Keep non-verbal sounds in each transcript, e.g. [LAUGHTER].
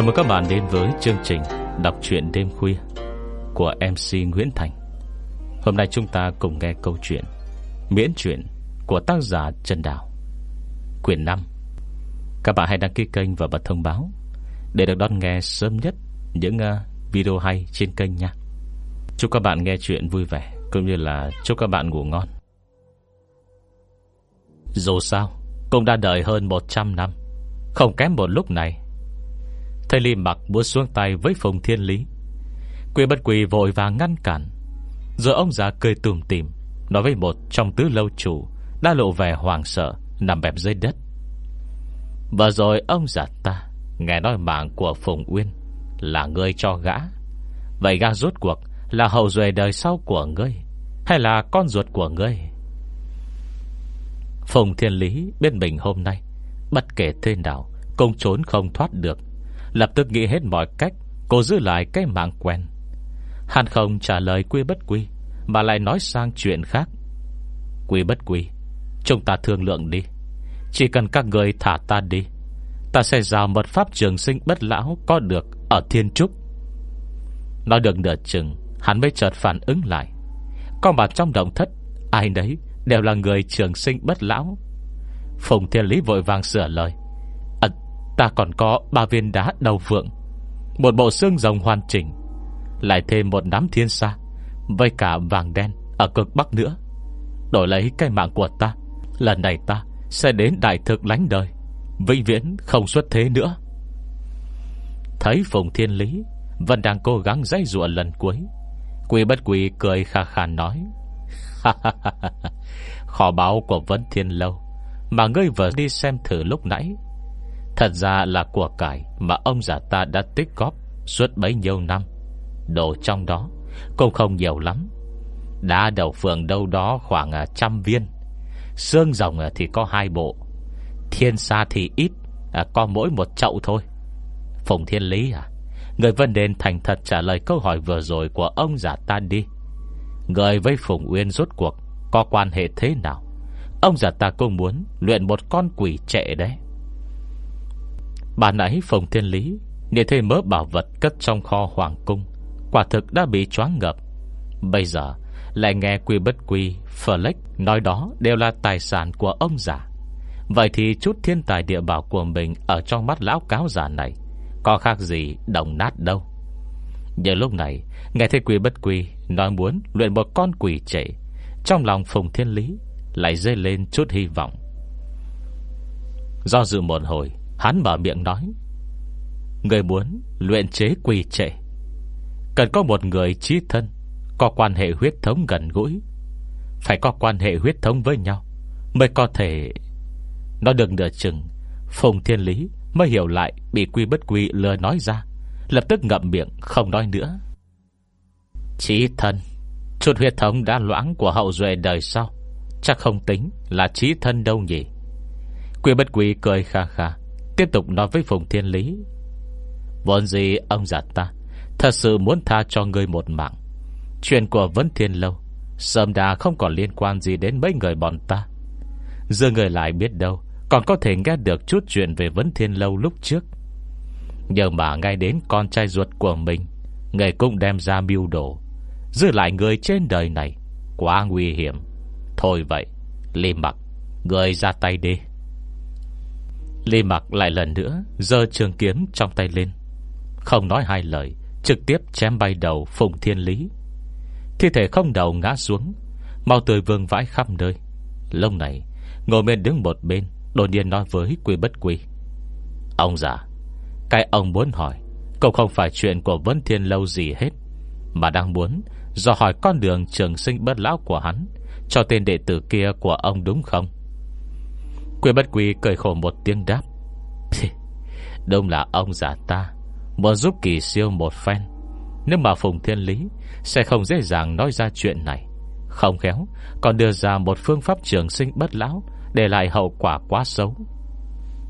Chào mừng các bạn đến với chương trình Đọc truyện đêm khuya Của MC Nguyễn Thành. Hôm nay chúng ta cùng nghe câu chuyện Miễn truyện của tác giả Trần Đào. Quyển 5 Các bạn hãy đăng ký kênh và bật thông báo Để được đón nghe sớm nhất Những à, video hay trên kênh nha. Chúc các bạn nghe chuyện vui vẻ Cũng như là chúc các bạn ngủ ngon. Dù sao, Cũng đã đợi hơn 100 năm. Không kém một lúc này Thầy Lý mặc muốn xuống tay với Phùng Thiên Lý. Quy bất quỷ vội và ngăn cản. Rồi ông già cười tùm tìm, Nói với một trong tứ lâu chủ Đã lộ vẻ hoàng sợ, Nằm bẹp dưới đất. Và rồi ông già ta Nghe nói mạng của Phùng Uyên Là người cho gã. Vậy gã rốt cuộc là hậu duệ đời sau của ngươi Hay là con ruột của ngươi? Phùng Thiên Lý bên mình hôm nay Bất kể thế nào Cũng trốn không thoát được. Lập tức nghĩ hết mọi cách, Cô giữ lại cái mạng quen. Hắn không trả lời quy bất quy, Mà lại nói sang chuyện khác. Quy bất quy, Chúng ta thương lượng đi. Chỉ cần các người thả ta đi, Ta sẽ giao mật pháp trường sinh bất lão Có được ở thiên trúc. Nói được nửa chừng, Hắn mới chợt phản ứng lại. Con bà trong động thất, Ai đấy đều là người trường sinh bất lão. Phùng Thiên Lý vội vàng sửa lời. Ta còn có ba viên đá đầu phượng Một bộ xương rồng hoàn chỉnh, Lại thêm một đám thiên sa, Với cả vàng đen Ở cực bắc nữa. Đổi lấy cái mạng của ta, Lần này ta sẽ đến đại thực lánh đời, Vĩnh viễn không xuất thế nữa. Thấy Phùng Thiên Lý Vẫn đang cố gắng dây dụa lần cuối Quỷ bất quỷ cười khà khà nói Khó báo của Vấn Thiên Lâu Mà ngươi vừa đi xem thử lúc nãy Thật ra là của cải Mà ông già ta đã tích góp Suốt bấy nhiêu năm. Đồ trong đó, Cũng không nhiều lắm. Đá đầu phường đâu đó khoảng à, trăm viên. Xương rồng à, thì có hai bộ. Thiên sa thì ít à, Có mỗi một chậu thôi. Phùng Thiên Lý à Người vẫn nên thành thật trả lời câu hỏi vừa rồi Của ông già ta đi. Người với Phùng Uyên rốt cuộc Có quan hệ thế nào? Ông già ta cũng muốn luyện một con quỷ trệ đấy. Bà nãy Phùng Thiên Lý Nhìn thấy mớ bảo vật cất trong kho hoàng cung. Quả thực đã bị choáng ngập Bây giờ, lại nghe quy bất quy Phở nói đó đều là tài sản của ông già. Vậy thì chút thiên tài địa bảo của mình Ở trong mắt lão cáo già này Có khác gì đồng nát đâu. Giờ lúc này, Nghe thấy quy bất quy Nói muốn luyện một con quỷ trệ Trong lòng Phùng Thiên Lý Lại dây lên chút hy vọng. Do dự một hồi Hắn mở miệng nói Người muốn luyện chế quỳ trệ, Cần có một người trí thân, Có quan hệ huyết thống gần gũi, Phải có quan hệ huyết thống với nhau Mới có thể. Nó được nửa chừng, Phùng Thiên Lý mới hiểu lại, Bị quy bất quy lừa nói ra, Lập tức ngậm miệng, không nói nữa. Trí thân, Chút huyết thống đã loãng của hậu duệ đời sau, Chắc không tính là trí thân đâu nhỉ? Quy bất quy cười kha kha Tiếp tục nói với Phùng Thiên Lý. Vốn gì ông già ta Thật sự muốn tha cho người một mạng. Chuyện của Vấn Thiên Lâu Sớm đã không còn liên quan gì đến mấy người bọn ta. Giờ người lại biết đâu Còn có thể nghe được chút chuyện về Vấn Thiên Lâu lúc trước. Nhờ mà ngay đến con trai ruột của mình, Người cũng đem ra mưu đồ. Giữ lại người trên đời này Quá nguy hiểm. Thôi vậy, lê mặc, Người ra tay đi. Lý mặc lại lần nữa giơ trường kiếm trong tay lên. Không nói hai lời, Trực tiếp chém bay đầu Phùng Thiên Lý. Thi thể không đầu ngã xuống, Mau tươi vương vãi khắp nơi. Lúc này Ngồi bên đứng một bên, Đột nhiên nói với quy bất quy. Ông già, Cái ông muốn hỏi Cũng không phải chuyện của Vân Thiên Lâu gì hết, Mà đang muốn Do hỏi con đường trường sinh bất lão của hắn, Cho tên đệ tử kia của ông đúng không? Quy bất quy cười khổ một tiếng đáp. Đông là ông giả ta, Muốn giúp kỳ siêu một phen. Nhưng mà Phùng Thiên Lý Sẽ không dễ dàng nói ra chuyện này. Không khéo, Còn đưa ra một phương pháp trường sinh bất lão Để lại hậu quả quá xấu.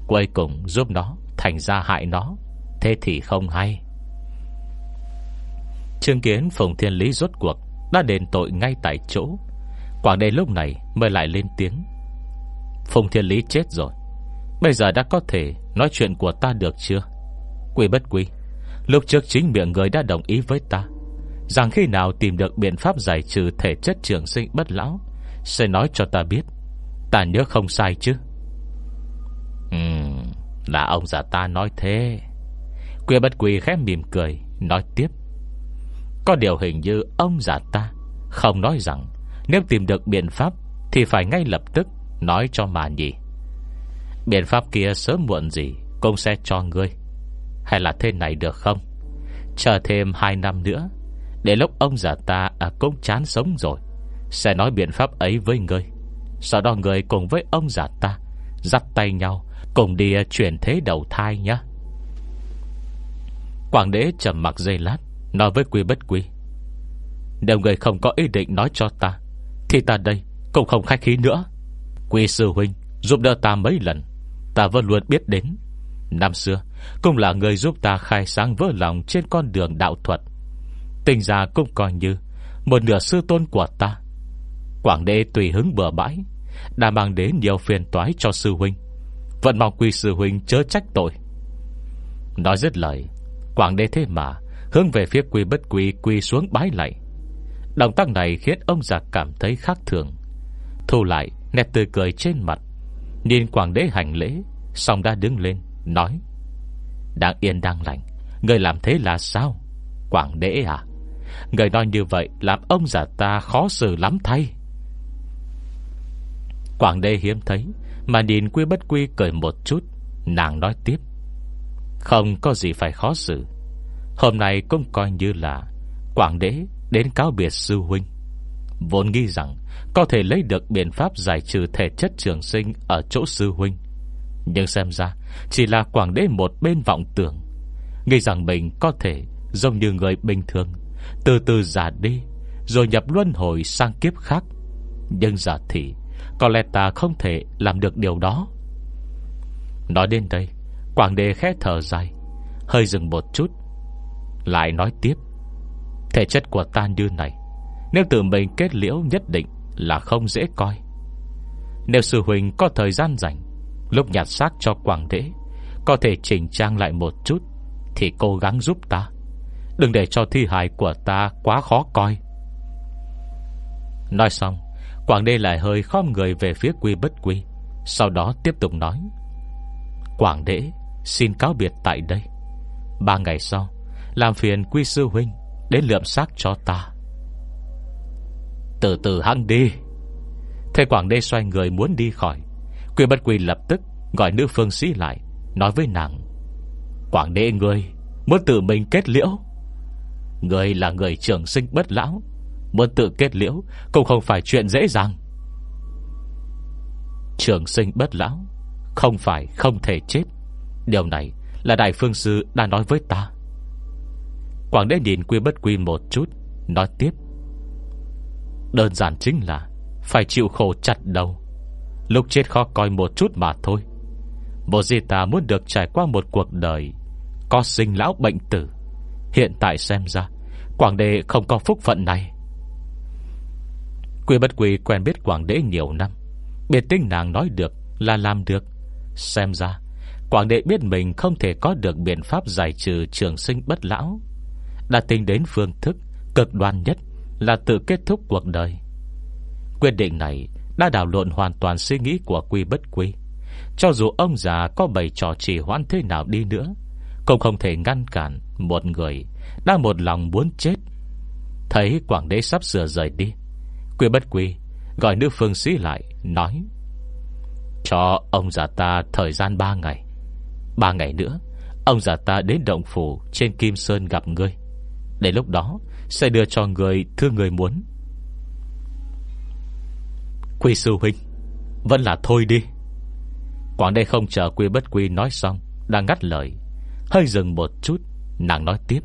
Cuối cùng giúp nó Thành ra hại nó, Thế thì không hay. Trương kiến Phùng Thiên Lý rốt cuộc Đã đền tội ngay tại chỗ. Quảng Đề lúc này mới lại lên tiếng. Phùng Thiên Lý chết rồi. Bây giờ đã có thể nói chuyện của ta được chưa? Quy bất quy, Lúc trước chính miệng người đã đồng ý với ta. Rằng khi nào tìm được biện pháp giải trừ Thể chất trường sinh bất lão, Sẽ nói cho ta biết. Ta nhớ không sai chứ? Ừm, Là ông già ta nói thế. Quy bất quy khép mỉm cười, Nói tiếp. Có điều hình như ông già ta Không nói rằng Nếu tìm được biện pháp Thì phải ngay lập tức nói cho mà nhỉ. Biện pháp kia sớm muộn gì Cũng sẽ cho ngươi. Hay là thế này được không? Chờ thêm 2 năm nữa Để lúc ông già ta à, cũng chán sống rồi Sẽ nói biện pháp ấy với ngươi. Sau đó ngươi cùng với ông già ta Dắt tay nhau Cùng đi chuyển thế đầu thai nhé Quảng đế trầm mặc dây lát Nói với quy bất quy. Nếu người không có ý định nói cho ta Thì ta đây cũng không khách khí nữa. Quy sư huynh Giúp đỡ ta mấy lần, Ta vẫn luôn biết đến. Năm xưa, Cũng là người giúp ta khai sáng vỡ lòng Trên con đường đạo thuật. Tình ra cũng coi như Một nửa sư tôn của ta. Quảng đệ tùy hứng bừa bãi, Đã mang đến nhiều phiền toái cho sư huynh. Vẫn mong quy sư huynh chớ trách tội. Nói dứt lời, Quảng đệ thế mà Hướng về phía quy bất quy quy xuống bái lại Động tác này khiến ông già cảm thấy khác thường. Thu lại Nét tươi cười trên mặt. Niên quảng đế hành lễ, Xong đã đứng lên, Nói, Đang yên đang lành, Người làm thế là sao? Quảng đế à Người nói như vậy Làm ông già ta khó xử lắm thay. Quảng đế hiếm thấy, Mà nhìn quy bất quy cười một chút, Nàng nói tiếp, Không có gì phải khó xử. Hôm nay cũng coi như là Quảng đế đến cáo biệt sư huynh. Vốn nghĩ rằng Có thể lấy được biện pháp giải trừ thể chất trường sinh Ở chỗ sư huynh. Nhưng xem ra, Chỉ là quảng đế một bên vọng tưởng. Nghĩ rằng mình có thể Giống như người bình thường, Từ từ già đi, Rồi nhập luân hồi sang kiếp khác. Nhưng giả thì, Có lẽ ta không thể làm được điều đó. Nói đến đây, Quảng đế khẽ thở dài, Hơi dừng một chút, Lại nói tiếp. Thể chất của ta như này nếu tự mình kết liễu nhất định Là không dễ coi. Nếu sư huynh có thời gian rảnh, Lúc nhặt xác cho quảng đế, Có thể chỉnh trang lại một chút, Thì cố gắng giúp ta. Đừng để cho thi hài của ta quá khó coi. Nói xong, Quảng đế lại hơi khom người về phía quy bất quy, Sau đó tiếp tục nói, Quảng đế, Xin cáo biệt tại đây. Ba ngày sau, Làm phiền quy sư huynh Đến lượm xác cho ta từ từ hăng đi. Thầy Quảng Đê xoay người muốn đi khỏi. Quy bất quy lập tức Gọi nữ phương sĩ lại, Nói với nàng, Quảng Đê ngươi Muốn tự mình kết liễu. Ngươi là người trưởng sinh bất lão, Muốn tự kết liễu Cũng không phải chuyện dễ dàng. Trường sinh bất lão Không phải không thể chết. Điều này là Đại Phương Sư đã nói với ta. Quảng Đế nhìn quy bất quy một chút, Nói tiếp Đơn giản chính là Phải chịu khổ chặt đầu. Lúc chết khó coi một chút mà thôi. Bộ di ta muốn được trải qua một cuộc đời Có sinh lão bệnh tử. Hiện tại xem ra, Quảng Đệ không có phúc phận này. Quy bất quy quen biết Quảng đế nhiều năm Biết tinh nàng nói được là làm được. Xem ra, Quảng Đệ biết mình không thể có được biện pháp giải trừ trường sinh bất lão, Đã tính đến phương thức cực đoan nhất là tự kết thúc cuộc đời. Quyết định này Đã đảo lộn hoàn toàn suy nghĩ của Quy bất Quy. Cho dù ông già có bày trò trì hoãn thế nào đi nữa, Cũng không thể ngăn cản Một người Đã một lòng muốn chết. Thấy Quảng đế sắp sửa rời đi, Quy bất Quy Gọi nữ phương sĩ lại, Nói, Cho ông già ta thời gian 3 ngày. Ba ngày nữa, Ông già ta đến động phủ Trên Kim Sơn gặp ngươi. Để lúc đó sẽ đưa cho người thương người muốn. Quy sư huynh, Vẫn là thôi đi. Quảng đây không chờ quy bất quy nói xong Đang ngắt lời. Hơi dừng một chút, Nàng nói tiếp.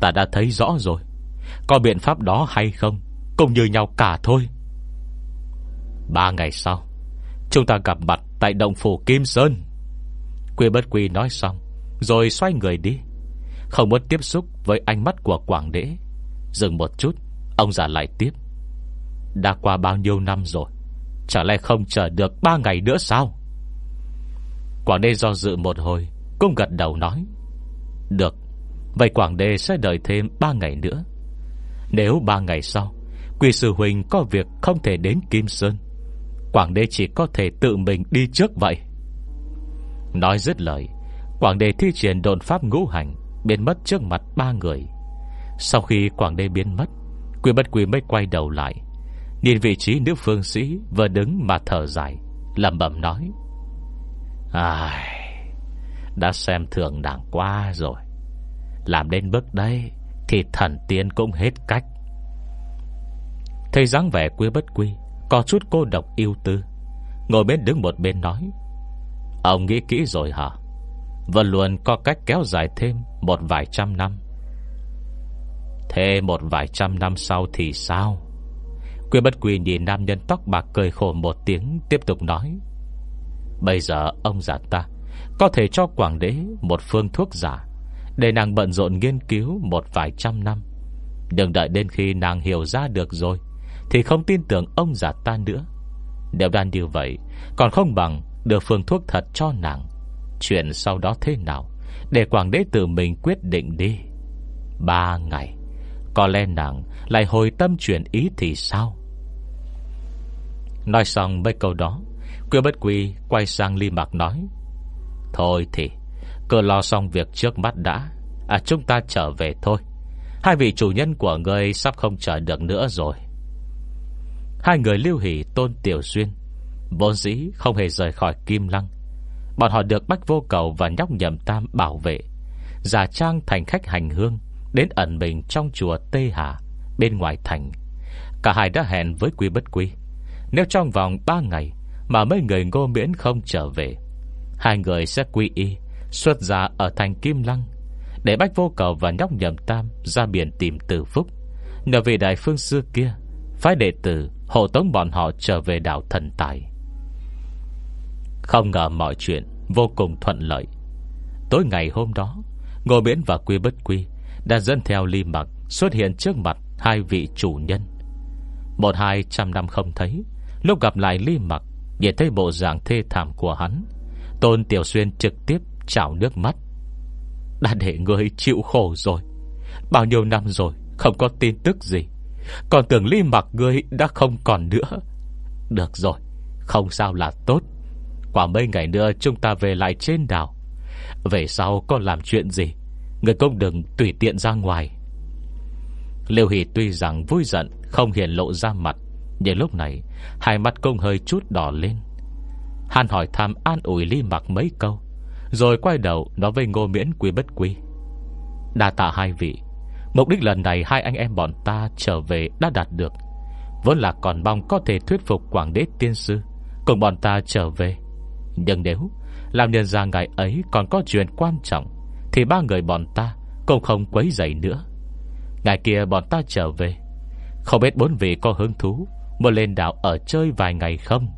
Ta đã thấy rõ rồi, Có biện pháp đó hay không, Cũng như nhau cả thôi. Ba ngày sau, Chúng ta gặp mặt tại động phủ Kim Sơn. Quy bất quy nói xong, Rồi xoay người đi không muốn tiếp xúc với ánh mắt của Quảng Đế. Dừng một chút, Ông già lại tiếp. Đã qua bao nhiêu năm rồi? Chả lẽ không chờ được ba ngày nữa sao? Quảng Đế do dự một hồi, Cũng gật đầu nói. Được, Vậy Quảng đế sẽ đợi thêm 3 ngày nữa. Nếu 3 ngày sau Quỷ sư huynh có việc không thể đến Kim Sơn, Quảng đế chỉ có thể tự mình đi trước vậy. Nói dứt lời, Quảng đế thi triển đồn pháp ngũ hành Biến mất trước mặt ba người. Sau khi Quảng Đê biến mất Quỷ bất quỷ mới quay đầu lại. Nhìn vị trí nữ phương sĩ Vừa đứng mà thở dài, lẩm bẩm nói, Ai, Đã xem thường đảng quá rồi. Làm đến bước đây Thì thần tiên cũng hết cách. Thấy dáng vẻ quý bất quy Có chút cô độc yêu tư, Ngồi bên đứng một bên nói, Ông nghĩ kỹ rồi hả? Vẫn luôn có cách kéo dài thêm một vài trăm năm. Thế một vài trăm năm sau thì sao? Quyên bất quỳ nhìn nam nhân tóc bạc cười khổ một tiếng, Tiếp tục nói. Bây giờ ông già ta Có thể cho quảng đế một phương thuốc giả Để nàng bận rộn nghiên cứu Một vài trăm năm. Đừng đợi đến khi nàng hiểu ra được rồi, Thì không tin tưởng ông già ta nữa. Nếu đang như vậy, Còn không bằng đưa phương thuốc thật cho nàng. Chuyện sau đó thế nào? Để quảng đế tự mình quyết định đi. Ba ngày, Có lẽ nàng lại hồi tâm chuyển ý thì sao? Nói xong mấy câu đó, Quyên bất quy quay sang Ly Mạc nói, Thôi thì, Cứ lo xong việc trước mắt đã À chúng ta trở về thôi. Hai vị chủ nhân của người sắp không chờ được nữa rồi. Hai người lưu hỷ tôn tiểu xuyên Vốn dĩ không hề rời khỏi Kim Lăng Bọn họ được Bách Vô Cầu và Nhóc Nhậm Tam bảo vệ, Giả trang thành khách hành hương, Đến ẩn mình trong chùa Tê Hà, Bên ngoài thành. Cả hai đã hẹn với Quy Bất Quy. Nếu trong vòng 3 ngày Mà mấy người ngô miễn không trở về, Hai người sẽ quy y, Xuất ra ở thành Kim Lăng, Để Bách Vô Cầu và Nhóc Nhậm Tam Ra biển tìm tử phúc. Nhờ vị đại phương xưa kia, Phái đệ tử hộ tống bọn họ trở về đảo thần tài. Không ngờ mọi chuyện Vô cùng thuận lợi. Tối ngày hôm đó, Ngô Miễn và Quy Bất Quy Đã dẫn theo ly mặc xuất hiện trước mặt Hai vị chủ nhân. Một hai trăm năm không thấy, Lúc gặp lại ly mặc, Nhìn thấy bộ dạng thê thảm của hắn, Tôn Tiểu Xuyên trực tiếp trào nước mắt. Đã để người chịu khổ rồi. Bao nhiêu năm rồi, Không có tin tức gì. Còn tưởng ly mặc ngươi đã không còn nữa. Được rồi, Không sao là tốt. Quả mấy ngày nữa chúng ta về lại trên đảo. Về sau con làm chuyện gì? Người công đừng tùy tiện ra ngoài. Liêu Hỷ tuy rằng vui giận, Không hiển lộ ra mặt, Nhưng lúc này, Hai mắt công hơi chút đỏ lên. Hàn hỏi thăm an ủi ly mặc mấy câu, Rồi quay đầu nói với ngô miễn quý bất quý Đa tạ hai vị, Mục đích lần này hai anh em bọn ta trở về đã đạt được. Vốn là còn mong có thể thuyết phục Quảng đế tiên sư, Cùng bọn ta trở về. Nhưng nếu Làm nhân ra ngày ấy còn có chuyện quan trọng, Thì ba người bọn ta Cũng không quấy dậy nữa. Ngày kia bọn ta trở về. Không biết bốn vị có hứng thú Muốn lên đảo ở chơi vài ngày không?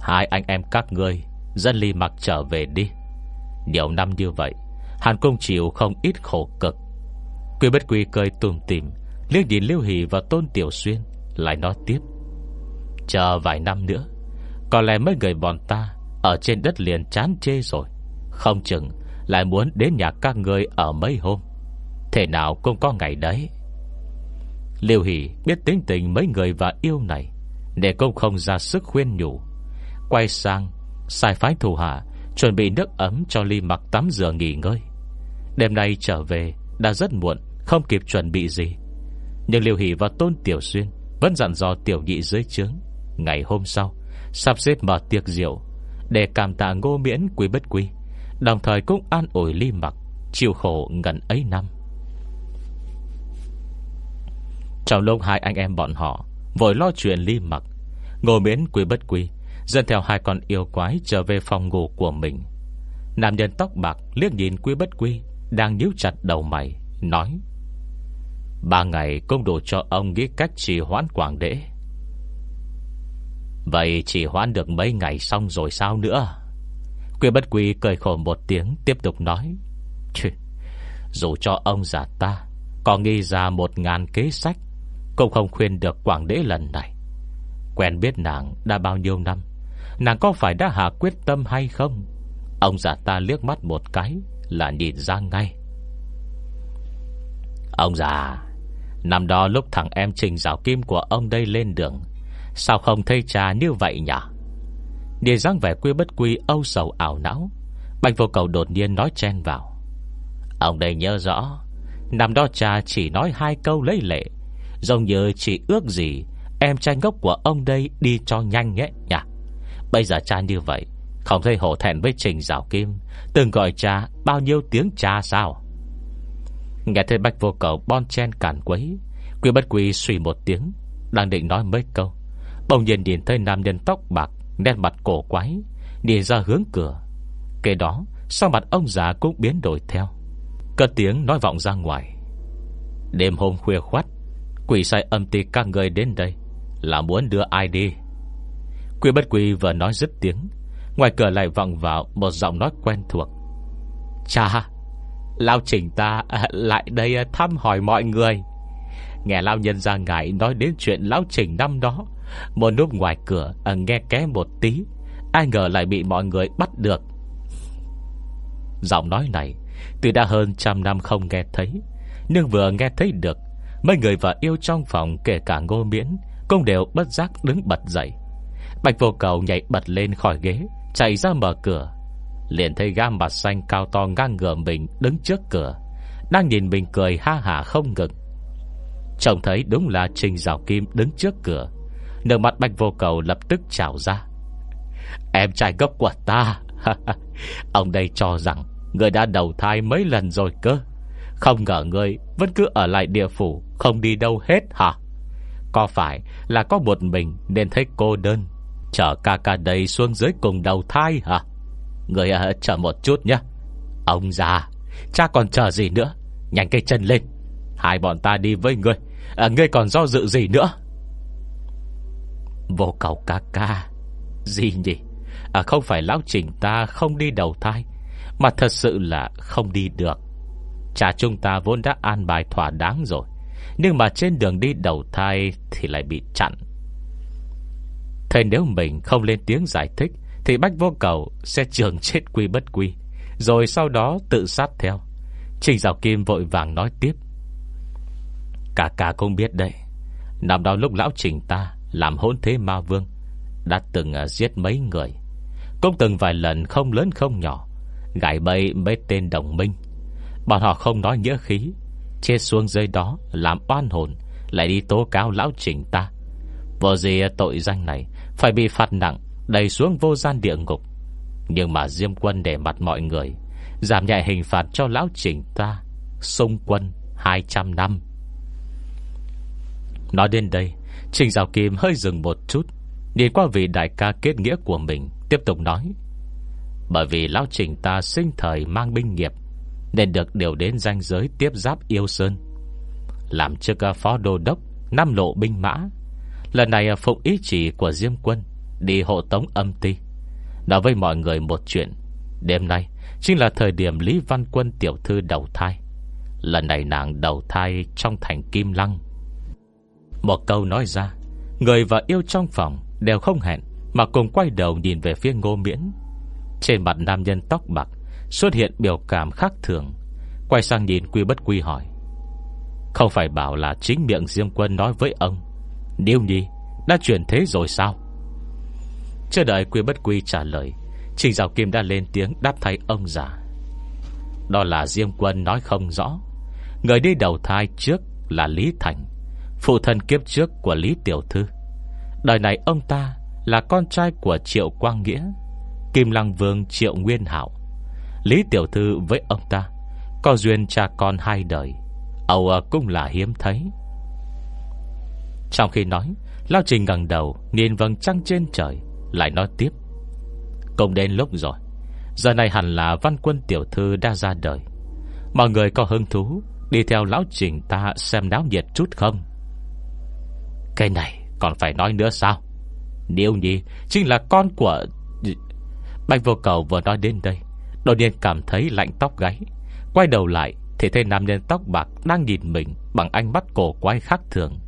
Hai anh em các ngươi Dân ly mặc trở về đi. Nhiều năm như vậy Hàn công chịu không ít khổ cực. Quy bất quy cười tùm tìm, Liếc nhìn Liêu Hỷ và Tôn Tiểu Xuyên, Lại nói tiếp. Chờ vài năm nữa có lẽ mấy người bọn ta Ở trên đất liền chán chê rồi. Không chừng lại muốn đến nhà các người Ở mấy hôm. Thế nào cũng có ngày đấy. Liêu Hỷ biết tính tình mấy người và yêu này Để cũng không ra sức khuyên nhủ. Quay sang, Sai phái thủ hạ Chuẩn bị nước ấm cho Ly mặc tắm rửa nghỉ ngơi. Đêm nay trở về, Đã rất muộn, Không kịp chuẩn bị gì. Nhưng Liêu Hỷ và Tôn Tiểu Xuyên Vẫn dặn dò Tiểu Nhị dưới trướng, Ngày hôm sau Sắp xếp mở tiệc rượu, Để cảm tạ ngô miễn quý bất quý, Đồng thời cũng an ủi Ly mặc, Chịu khổ ngần ấy năm. Trong lúc hai anh em bọn họ Vội lo chuyện Ly mặc, Ngô miễn quý bất quý, Dẫn theo hai con yêu quái trở về phòng ngủ của mình. Nam nhân tóc bạc liếc nhìn quý bất quý, Đang nhíu chặt đầu mày, Nói, Ba ngày cũng đủ cho ông nghĩ cách trì hoãn quảng đế. Vậy chỉ hoãn được mấy ngày xong rồi sao nữa? Quyên bất quý cười khổ một tiếng Tiếp tục nói. Chứ, Dù cho ông già ta Có nghi ra một ngàn kế sách Cũng không khuyên được quảng đế lần này. Quen biết nàng đã bao nhiêu năm Nàng có phải đã hạ quyết tâm hay không? Ông già ta liếc mắt một cái là nhìn ra ngay. Ông già Năm đó lúc thằng em trình rào kim của ông đây lên đường Sao không thấy cha như vậy nhỉ? Nhìn dáng vẻ quy bất quy, âu sầu ảo não. Bạch vô cầu đột nhiên nói chen vào. Ông đây nhớ rõ, Năm đó cha chỉ nói hai câu lấy lệ. Giống như chỉ ước gì Em trai ngốc của ông đây đi cho nhanh nhé nhỉ? Bây giờ cha như vậy, Không thấy hổ thẹn với Trình Giảo Kim, Từng gọi cha bao nhiêu tiếng cha sao? Nghe thấy Bạch vô cầu bon chen cản quấy, Quy bất quy suy một tiếng, Đang định nói mấy câu. Bỗng nhiên nhìn thấy nam nhân tóc bạc, Nét mặt cổ quái, Đi ra hướng cửa. Kế đó sau mặt ông già cũng biến đổi theo. Cất tiếng nói vọng ra ngoài. Đêm hôm khuya khoát Quỷ sai âm ti các người đến đây, Là muốn đưa ai đi? Quỷ bất quỷ vừa nói dứt tiếng, Ngoài cửa lại vọng vào Một giọng nói quen thuộc. Cha, Lao trình ta à, lại đây à, thăm hỏi mọi người. Nghe Lao nhân ra ngại Nói đến chuyện Lao trình năm đó một núp ngoài cửa à, Nghe ké một tí. Ai ngờ lại bị mọi người bắt được. Giọng nói này Từ đã hơn trăm năm không nghe thấy Nhưng vừa nghe thấy được Mấy người vợ yêu trong phòng kể cả ngô miễn Cũng đều bất giác đứng bật dậy. Bạch vô cầu nhảy bật lên khỏi ghế Chạy ra mở cửa. Liền thấy gam mặt xanh cao to ngang ngửa mình Đứng trước cửa Đang nhìn mình cười ha hả không ngừng. Trông thấy đúng là Trình Giảo Kim đứng trước cửa nước mặt bạch vô cầu lập tức trào ra. Em trai gốc của ta. [LAUGHS] Ông đây cho rằng Người đã đầu thai mấy lần rồi cơ. Không ngờ người Vẫn cứ ở lại địa phủ Không đi đâu hết hả? Có phải là có một mình Nên thấy cô đơn? Chở ca ca đây xuống dưới cùng đầu thai hả? Người à, chờ một chút nhé Ông già Cha còn chờ gì nữa? Nhanh cây chân lên. Hai bọn ta đi với người. à, Ngươi còn do dự gì nữa? Vô cầu ca ca. Gì nhỉ? À, Không phải lão trình ta không đi đầu thai Mà thật sự là không đi được. Cha chúng ta vốn đã an bài thỏa đáng rồi Nhưng mà trên đường đi đầu thai Thì lại bị chặn. Thế nếu mình không lên tiếng giải thích Thì Bách Vô Cầu sẽ trường chết quy bất quy Rồi sau đó tự sát theo. Trình Giáo Kim vội vàng nói tiếp. Cả cả cũng biết đấy Năm đó lúc lão trình ta làm hôn thế ma vương, Đã từng à, giết mấy người. Cũng từng vài lần, không lớn không nhỏ, Gãi bậy mấy tên đồng minh. Bọn họ không nói nghĩa khí Chết xuống dưới đó, Làm oan hồn, Lại đi tố cáo lão trình ta. Vô gì tội danh này, Phải bị phạt nặng Đầy xuống vô gian địa ngục. Nhưng mà Diêm quân để mặt mọi người, Giảm nhẹ hình phạt cho lão trình ta, Xung quân 200 năm. Nói đến đây Trình Giáo Kim hơi dừng một chút Nhìn qua vị đại ca kết nghĩa của mình, Tiếp tục nói. Bởi vì lão trình ta sinh thời mang binh nghiệp, Nên được điều đến danh giới tiếp giáp yêu sơn. Làm chức à, phó đô đốc Nam lộ binh mã. Lần này à, phụng ý chỉ của Diêm quân, Đi hộ tống âm ti. Nói với mọi người một chuyện, Đêm nay chính là thời điểm Lý Văn Quân tiểu thư đầu thai. Lần này nàng đầu thai trong thành Kim Lăng. Một câu nói ra, Người và yêu trong phòng Đều không hẹn Mà cùng quay đầu nhìn về phía ngô miễn. Trên mặt nam nhân tóc bạc Xuất hiện biểu cảm khác thường, Quay sang nhìn quy bất quy hỏi, Không phải bảo là chính miệng Diêm Quân nói với ông, Điêu nhi Đã chuyển thế rồi sao? Chờ đợi quy bất quy trả lời, Trình Giáo Kim đã lên tiếng đáp thay ông già, Đó là Diêm Quân nói không rõ. Người đi đầu thai trước là Lý Thành Phụ thân kiếp trước của Lý Tiểu Thư. Đời này ông ta Là con trai của Triệu Quang Nghĩa, Kim Lăng Vương Triệu Nguyên Hảo. Lý Tiểu Thư với ông ta, Có duyên cha con hai đời. Âu à, cũng là hiếm thấy. Trong khi nói, Lao Trình ngẩng đầu, Nhìn vầng trăng trên trời, Lại nói tiếp. Cũng đến lúc rồi. Giờ này hẳn là văn quân tiểu thư đã ra đời. Mọi người có hứng thú Đi theo lão trình ta xem náo nhiệt chút không? Cái này còn phải nói nữa sao? Điêu nhi Chính là con của Bạch vô cầu vừa nói đến đây Đột nhiên cảm thấy lạnh tóc gáy. Quay đầu lại Thì thấy nam nhân tóc bạc đang nhìn mình Bằng ánh mắt cổ quái khác thường.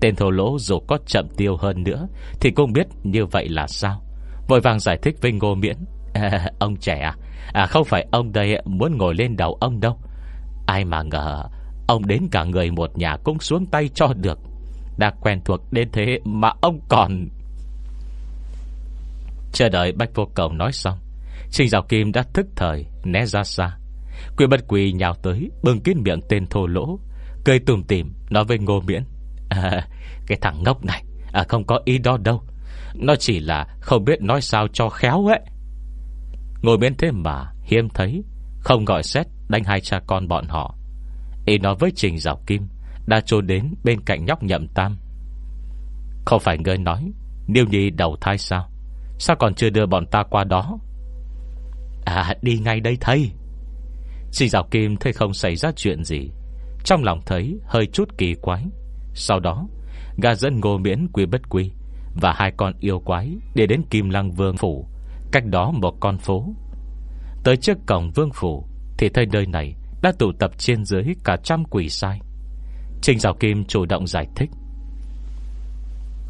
Tên thổ lỗ dù có chậm tiêu hơn nữa Thì cũng biết như vậy là sao. Vội vàng giải thích với ngô miễn. À, [LAUGHS] Ông trẻ à À không phải ông đây muốn ngồi lên đầu ông đâu. Ai mà ngờ Ông đến cả người một nhà cũng xuống tay cho được. Đã quen thuộc đến thế Mà ông còn. Chờ đợi Bách Vô Cầu nói xong Trình Giáo Kim đã thức thời Né ra xa. Quyền bất quỳ nhào tới Bưng kín miệng tên thô lỗ Cười tùm tìm nói với Ngô Miễn à, Cái thằng ngốc này à, Không có ý đó đâu. Nó chỉ là không biết nói sao cho khéo ấy. Ngồi miễn thế mà Hiếm thấy Không gọi xét đánh hai cha con bọn họ. Ý nói với Trình Giáo Kim đã trốn đến bên cạnh nhóc nhậm tam. Không phải ngươi nói Niêu Nhi đầu thai sao? Sao còn chưa đưa bọn ta qua đó? À đi ngay đây thầy. Xin dạo Kim, thấy không xảy ra chuyện gì? Trong lòng thấy hơi chút kỳ quái. Sau đó, Gà dẫn ngô miễn quy bất quy Và hai con yêu quái Để đến Kim Lăng Vương Phủ, Cách đó một con phố. Tới trước cổng Vương Phủ Thì thấy nơi này đã tụ tập trên dưới cả trăm quỷ sai. Trình Giảo Kim chủ động giải thích.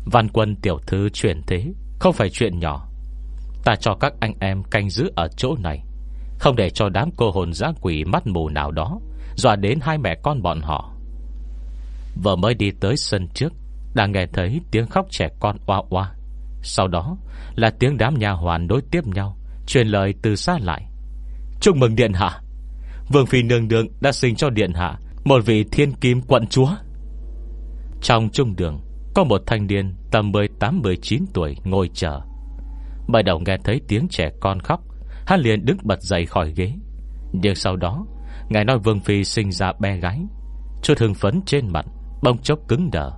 Văn quân tiểu thư chuyển thế, Không phải chuyện nhỏ. Ta cho các anh em canh giữ ở chỗ này, Không để cho đám cô hồn giã quỷ mắt mù nào đó, Dọa đến hai mẹ con bọn họ. Vừa mới đi tới sân trước, Đã nghe thấy tiếng khóc trẻ con oa oa. Sau đó là tiếng đám nhà hoàn đối tiếp nhau, Truyền lời từ xa lại. Chúc mừng Điện Hạ! Vương Phi Nương nương đã sinh cho Điện Hạ một vị thiên kim quận chúa. Trong trung đường, Có một thanh niên tầm 18-19 tuổi ngồi chờ. Bài đầu nghe thấy tiếng trẻ con khóc, Hắn liền đứng bật dậy khỏi ghế. Nhưng sau đó, Ngài nói Vương Phi sinh ra bé gái. Chút hưng phấn trên mặt, Bông chốc cứng đờ.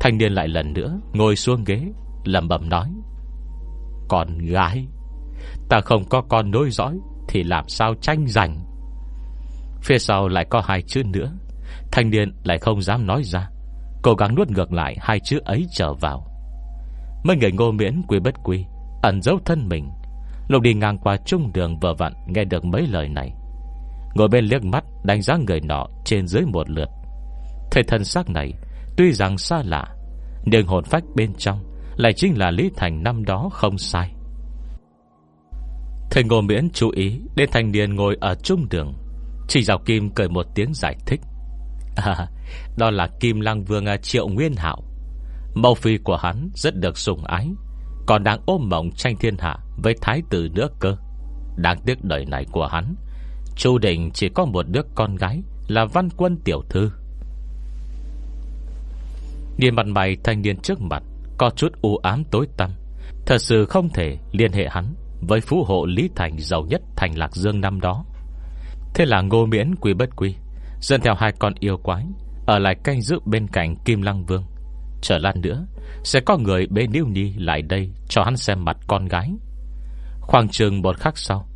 Thanh niên lại lần nữa ngồi xuống ghế, lẩm bẩm nói, Con gái, Ta không có con nối dõi Thì làm sao tranh giành? Phía sau lại có hai chữ nữa. Thanh niên lại không dám nói ra. Cố gắng nuốt ngược lại hai chữ ấy trở vào. Mấy người ngô miễn quy bất quy, Ẩn giấu thân mình. Lục đi ngang qua trung đường vờ vặn Nghe được mấy lời này. Ngồi bên liếc mắt đánh giá người nọ Trên dưới một lượt. Thể thân xác này Tuy rằng xa lạ, Nhưng hồn phách bên trong Lại chính là Lý Thành năm đó không sai. Thầy Ngô Miễn chú ý Đến thanh niên ngồi ở trung đường. Chỉ Giáo Kim cười một tiếng giải thích. À Đó là Kim Lăng Vương à, Triệu Nguyên Hạo. Mẫu phi của hắn rất được sủng ái, Còn đang ôm mộng tranh thiên hạ Với thái tử nữa cơ. Đáng tiếc đời này của hắn, Chu Định chỉ có một đứa con gái Là văn quân tiểu thư. Nhìn mặt mày thanh niên trước mặt, Có chút u ám tối tăm. Thật sự không thể liên hệ hắn Với phú hộ Lý Thành giàu nhất Thành Lạc Dương năm đó. Thế là ngô miễn quy bất quy Dẫn theo hai con yêu quái, Ở lại canh giữ bên cạnh Kim Lăng Vương. Trở lan nữa, Sẽ có người bế Niêu Nhi lại đây Cho hắn xem mặt con gái. Khoảng chừng một khắc sau,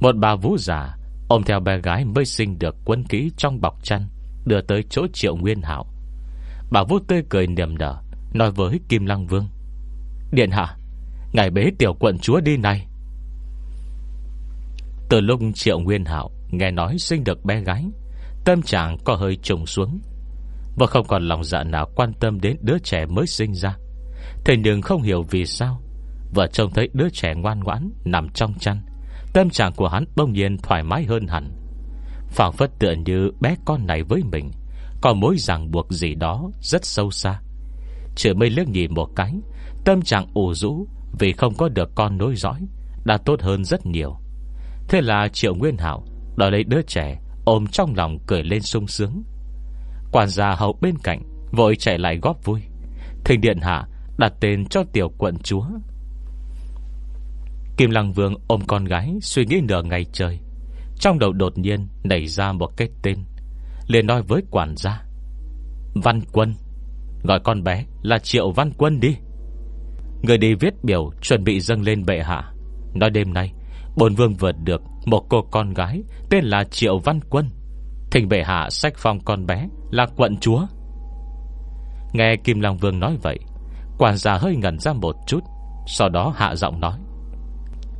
Một bà vũ già Ôm theo bé gái mới sinh được quân ký trong bọc chăn, Đưa tới chỗ triệu nguyên hảo Bà vũ tươi cười niềm nở, Nói với Kim Lăng Vương, Điện hạ, Ngài bế tiểu quận chúa đi này. Từ lúc triệu nguyên hảo Nghe nói sinh được bé gái, Tâm trạng có hơi trùng xuống. Và không còn lòng dạ nào quan tâm đến đứa trẻ mới sinh ra. Thế nhưng không hiểu vì sao, Vợ trông thấy đứa trẻ ngoan ngoãn, Nằm trong chăn, Tâm trạng của hắn bỗng nhiên thoải mái hơn hẳn. Phản phất tựa như bé con này với mình, Có mối ràng buộc gì đó Rất sâu xa. Chỉ mới liếc nhìn một cái, Tâm trạng ủ rũ Vì không có được con nối dõi, Đã tốt hơn rất nhiều. Thế là Triệu Nguyên Hảo đó lấy đứa trẻ, Ôm trong lòng cười lên sung sướng. Quản gia hậu bên cạnh, Vội chạy lại góp vui. Thình điện hạ đặt tên cho tiểu quận chúa. Kim Lăng Vương ôm con gái, Suy nghĩ nửa ngày trời. Trong đầu đột nhiên nảy ra một cái tên, liền nói với quản gia. Văn Quân, Gọi con bé là Triệu Văn Quân đi. Người đi viết biểu Chuẩn bị dâng lên bệ hạ. Nói đêm nay Bồn vương vượt được một cô con gái Tên là Triệu Văn Quân. Thỉnh bệ hạ sách phong con bé Là quận chúa. Nghe Kim Long Vương nói vậy, Quản gia hơi ngẩn ra một chút, Sau đó hạ giọng nói.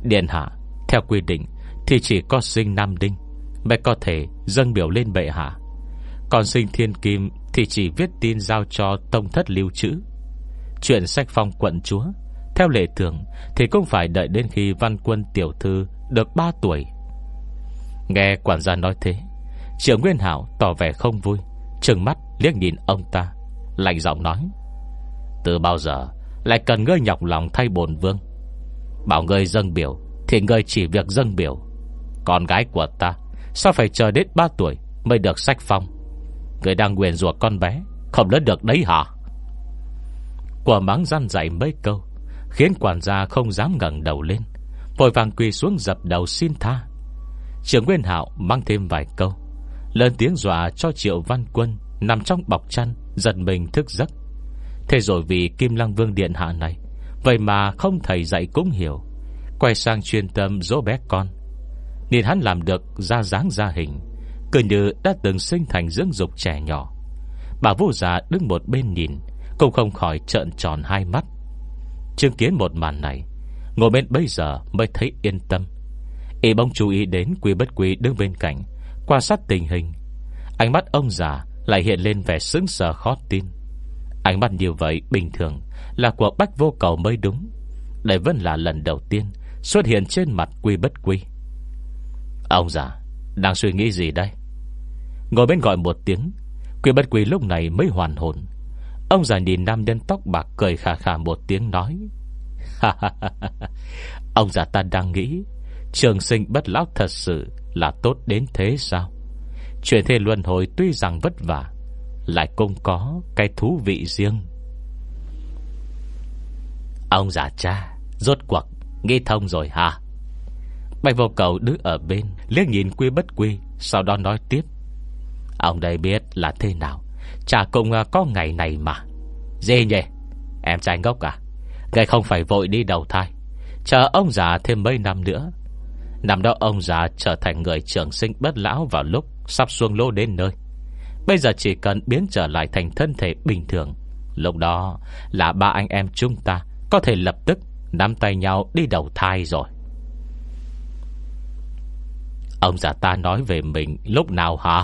Điện hạ, Theo quy định Thì chỉ có sinh Nam Đinh, Mới có thể dâng biểu lên bệ hạ. Còn sinh Thiên Kim Thì chỉ viết tin giao cho tông thất lưu trữ. Chuyện sách phong quận chúa theo lệ thường, Thì cũng phải đợi đến khi văn quân tiểu thư Được 3 tuổi. Nghe quản gia nói thế, Triệu Nguyên Hảo tỏ vẻ không vui, Trừng mắt liếc nhìn ông ta, Lạnh giọng nói, Từ bao giờ lại cần ngươi nhọc lòng thay bồn vương? Bảo ngươi dâng biểu Thì ngươi chỉ việc dâng biểu. Con gái của ta Sao phải chờ đến 3 tuổi Mới được sách phong? Ngươi đang quyền rủa con bé, Không lớn được đấy hả? Quả mắng răn dạy mấy câu Khiến quản gia không dám ngẩng đầu lên. Vội vàng quỳ xuống dập đầu xin tha. Trưởng Nguyên Hạo mang thêm vài câu. Lên tiếng dọa cho Triệu Văn Quân Nằm trong bọc chăn, Giật mình thức giấc. Thế rồi vì Kim Lăng Vương Điện Hạ này, Vậy mà không thầy dạy cũng hiểu. Quay sang chuyên tâm dỗ bé con. Nhìn hắn làm được ra dáng ra hình, Cứ như đã từng sinh thành dưỡng dục trẻ nhỏ. Bà vô già đứng một bên nhìn, Cũng không khỏi trợn tròn hai mắt. Chứng kiến một màn này Ngồi bên bây giờ mới thấy yên tâm. Y bông chú ý đến quy bất quy đứng bên cạnh, Quan sát tình hình. Ánh mắt ông già lại hiện lên vẻ sững sờ khó tin. Ánh mắt như vậy bình thường Là của bách vô cầu mới đúng Đây vẫn là lần đầu tiên Xuất hiện trên mặt quy bất quy. Ông già, Đang suy nghĩ gì đây? Ngồi bên gọi một tiếng, Quy bất quy lúc này mới hoàn hồn. Ông già nhìn nam nhân tóc bạc Cười khà khà một tiếng nói. Ông già ta đang nghĩ, Trường sinh bất lão thật sự Là tốt đến thế sao? Chuyện thế luân hồi tuy rằng vất vả, Lại cũng có cái thú vị riêng. Ông già cha, Rốt cuộc, Nghĩ thông rồi hả? Bạch vô cầu đứng ở bên, Liếc nhìn quy bất quy, Sau đó nói tiếp. Ông đây biết là thế nào? Chả cũng à, có ngày này mà. Gì nhỉ, Em trai ngốc à? Ngài không phải vội đi đầu thai. Chờ ông già thêm mấy năm nữa. Năm đó ông già trở thành người trưởng sinh bất lão vào lúc Sắp xuông lô đến nơi. Bây giờ chỉ cần biến trở lại thành thân thể bình thường. Lúc đó là ba anh em chúng ta Có thể lập tức Nắm tay nhau đi đầu thai rồi. Ông già ta nói về mình lúc nào hả?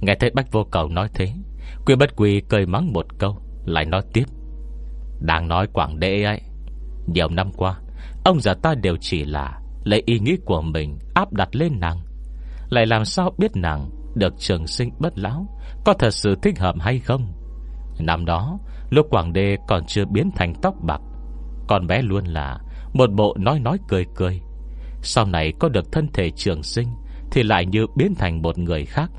Nghe thấy Bách Vô Cầu nói thế Quy bất quy cười mắng một câu, Lại nói tiếp. Đang nói quảng đệ ấy, Nhiều năm qua, Ông già ta đều chỉ là Lấy ý nghĩ của mình áp đặt lên nàng. Lại làm sao biết nàng Được trường sinh bất lão, Có thật sự thích hợp hay không? Năm đó, lúc Quảng Đê còn chưa biến thành tóc bạc, Con bé luôn là Một bộ nói nói cười cười. Sau này có được thân thể trường sinh Thì lại như biến thành một người khác.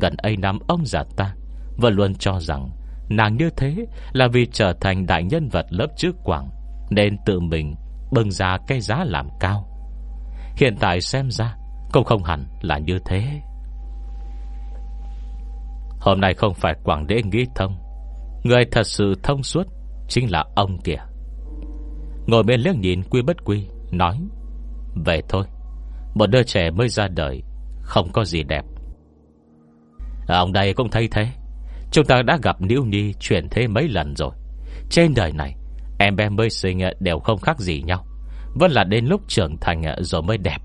Gần ấy năm ông già ta vẫn luôn cho rằng Nàng như thế là vì trở thành đại nhân vật lớp trước quảng, Nên tự mình bưng ra cái giá làm cao. Hiện tại xem ra, Cũng không hẳn là như thế. Hôm nay không phải Quảng Đế nghĩ thông, Người thật sự thông suốt Chính là ông kìa. Ngồi bên liếc nhìn quy bất quy, Nói, Về thôi, Một đứa trẻ mới ra đời Không có gì đẹp. Ông đây cũng thấy thế Chúng ta đã gặp Niu Nhi chuyển thế mấy lần rồi. Trên đời này, Em bé mới sinh ờ, đều không khác gì nhau. Vẫn là đến lúc trưởng thành ờ, rồi mới đẹp.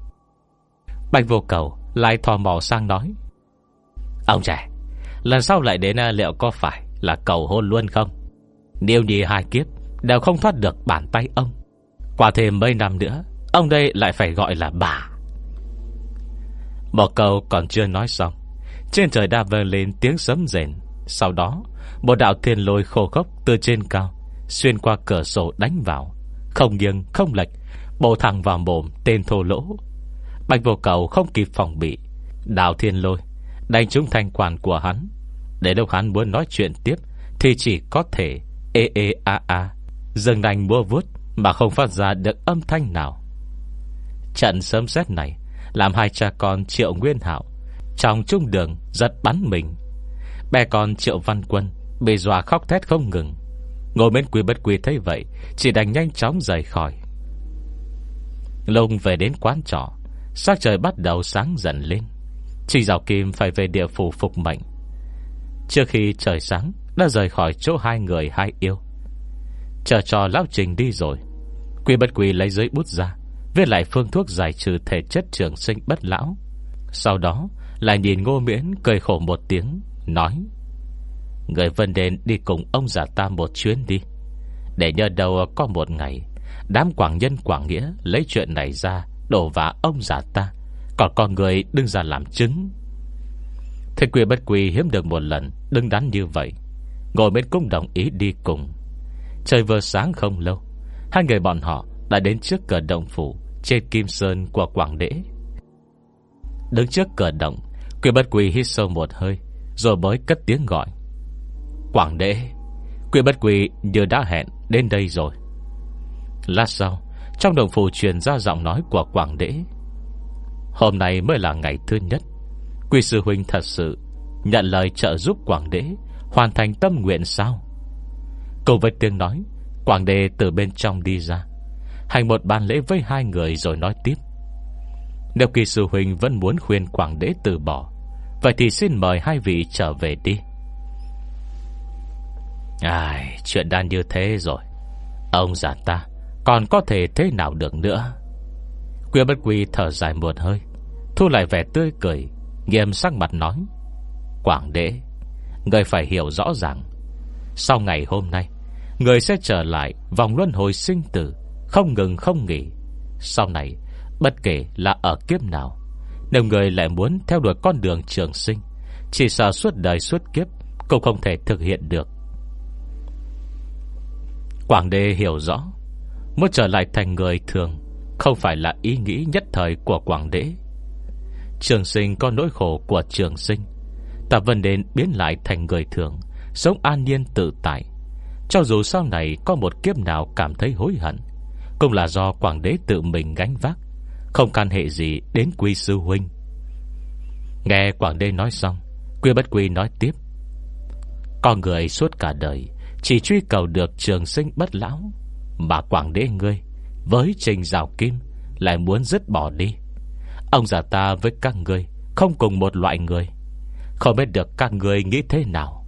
Bạch vô cầu Lại thò mò sang nói, Ông trẻ, Lần sau lại đến ờ, liệu có phải là cầu hôn luôn không? Niu Ni hai kiếp Đều không thoát được bàn tay ông. Qua thêm mấy năm nữa, Ông đây lại phải gọi là bà. Một câu còn chưa nói xong, Trên trời đã vang lên tiếng sấm rền. Sau đó, Một đạo thiên lôi khô khốc từ trên cao, Xuyên qua cửa sổ đánh vào. Không nghiêng, không lệch, Bổ thẳng vào mồm tên thô lỗ. Bạch vô cầu không kịp phòng bị, đạo thiên lôi Đánh trúng thanh quản của hắn. Để lúc hắn muốn nói chuyện tiếp, Thì chỉ có thể ê ê a a, Dừng đành mua vuốt Mà không phát ra được âm thanh nào. Trận sớm xét này Làm hai cha con Triệu Nguyên Hạo Trong trung đường giật bắn mình bé con Triệu Văn Quân Bị dọa khóc thét không ngừng. Ngồi bên quý bất quý thấy vậy, Chỉ đành nhanh chóng rời khỏi. Lông về đến quán trọ, Sắc trời bắt đầu sáng dần lên. Trình Giảo Kim phải về địa phủ phục mệnh. Trước khi trời sáng, Đã rời khỏi chỗ hai người hai yêu. Chờ cho Lão Trình đi rồi, Quy bất quy lấy giấy bút ra, Viết lại phương thuốc giải trừ thể chất trường sinh bất lão. Sau đó, Lại nhìn ngô miễn cười khổ một tiếng. Nói, Người vân đền đi cùng ông già ta một chuyến đi. Để nhờ đâu có một ngày, Đám quảng nhân quảng nghĩa Lấy chuyện này ra, Đổ vả ông già ta. Còn con người đứng ra làm chứng. Thế quy bất quy hiếm được một lần Đứng đắn như vậy, Ngồi bên cung đồng ý đi cùng. Trời vừa sáng không lâu, Hai người bọn họ đã đến trước cửa động phủ Trên Kim Sơn của Quảng Đế. Đứng trước cửa động, Quy bất quy hít sâu một hơi rồi mới cất tiếng gọi. Quảng đệ Quỷ bất quỷ như đã hẹn đến đây rồi. Lát sau, Trong đồng phủ truyền ra giọng nói của Quảng đệ: Hôm nay mới là ngày thứ nhất Quỷ sư huynh thật sự Nhận lời trợ giúp Quảng đệ Hoàn thành tâm nguyện sao? Cùng với tiếng nói, Quảng đệ từ bên trong đi ra, Hành một bàn lễ với hai người rồi nói tiếp. Nếu kỳ sư huynh vẫn muốn khuyên Quảng Đế từ bỏ Vậy thì xin mời hai vị trở về đi. Ai, chuyện đã như thế rồi. Ông già ta Còn có thể thế nào được nữa? Quyên bất quy thở dài một hơi Thu lại vẻ tươi cười Nghiêm sắc mặt nói Quảng đế Người phải hiểu rõ ràng. Sau ngày hôm nay Người sẽ trở lại vòng luân hồi sinh tử Không ngừng không nghỉ. Sau này Bất kể là ở kiếp nào nếu người lại muốn theo đuổi con đường trường sinh. Chỉ sợ suốt đời suốt kiếp Cũng không thể thực hiện được. Quảng đế hiểu rõ, Muốn trở lại thành người thường Không phải là ý nghĩ nhất thời của Quảng đế Trường sinh có nỗi khổ của trường sinh, Ta vẫn nên biến lại thành người thường, Sống an nhiên tự tại. Cho dù sau này có một kiếp nào cảm thấy hối hận, Cũng là do Quảng đế tự mình gánh vác. Không can hệ gì đến quy sư huynh. Nghe Quảng đế nói xong, Quy bất quy nói tiếp. Con người suốt cả đời, Chỉ truy cầu được trường sinh bất lão, Mà Quảng đế ngươi, Với trình rào kim, Lại muốn dứt bỏ đi. Ông già ta với các ngươi, Không cùng một loại người. Không biết được các ngươi nghĩ thế nào.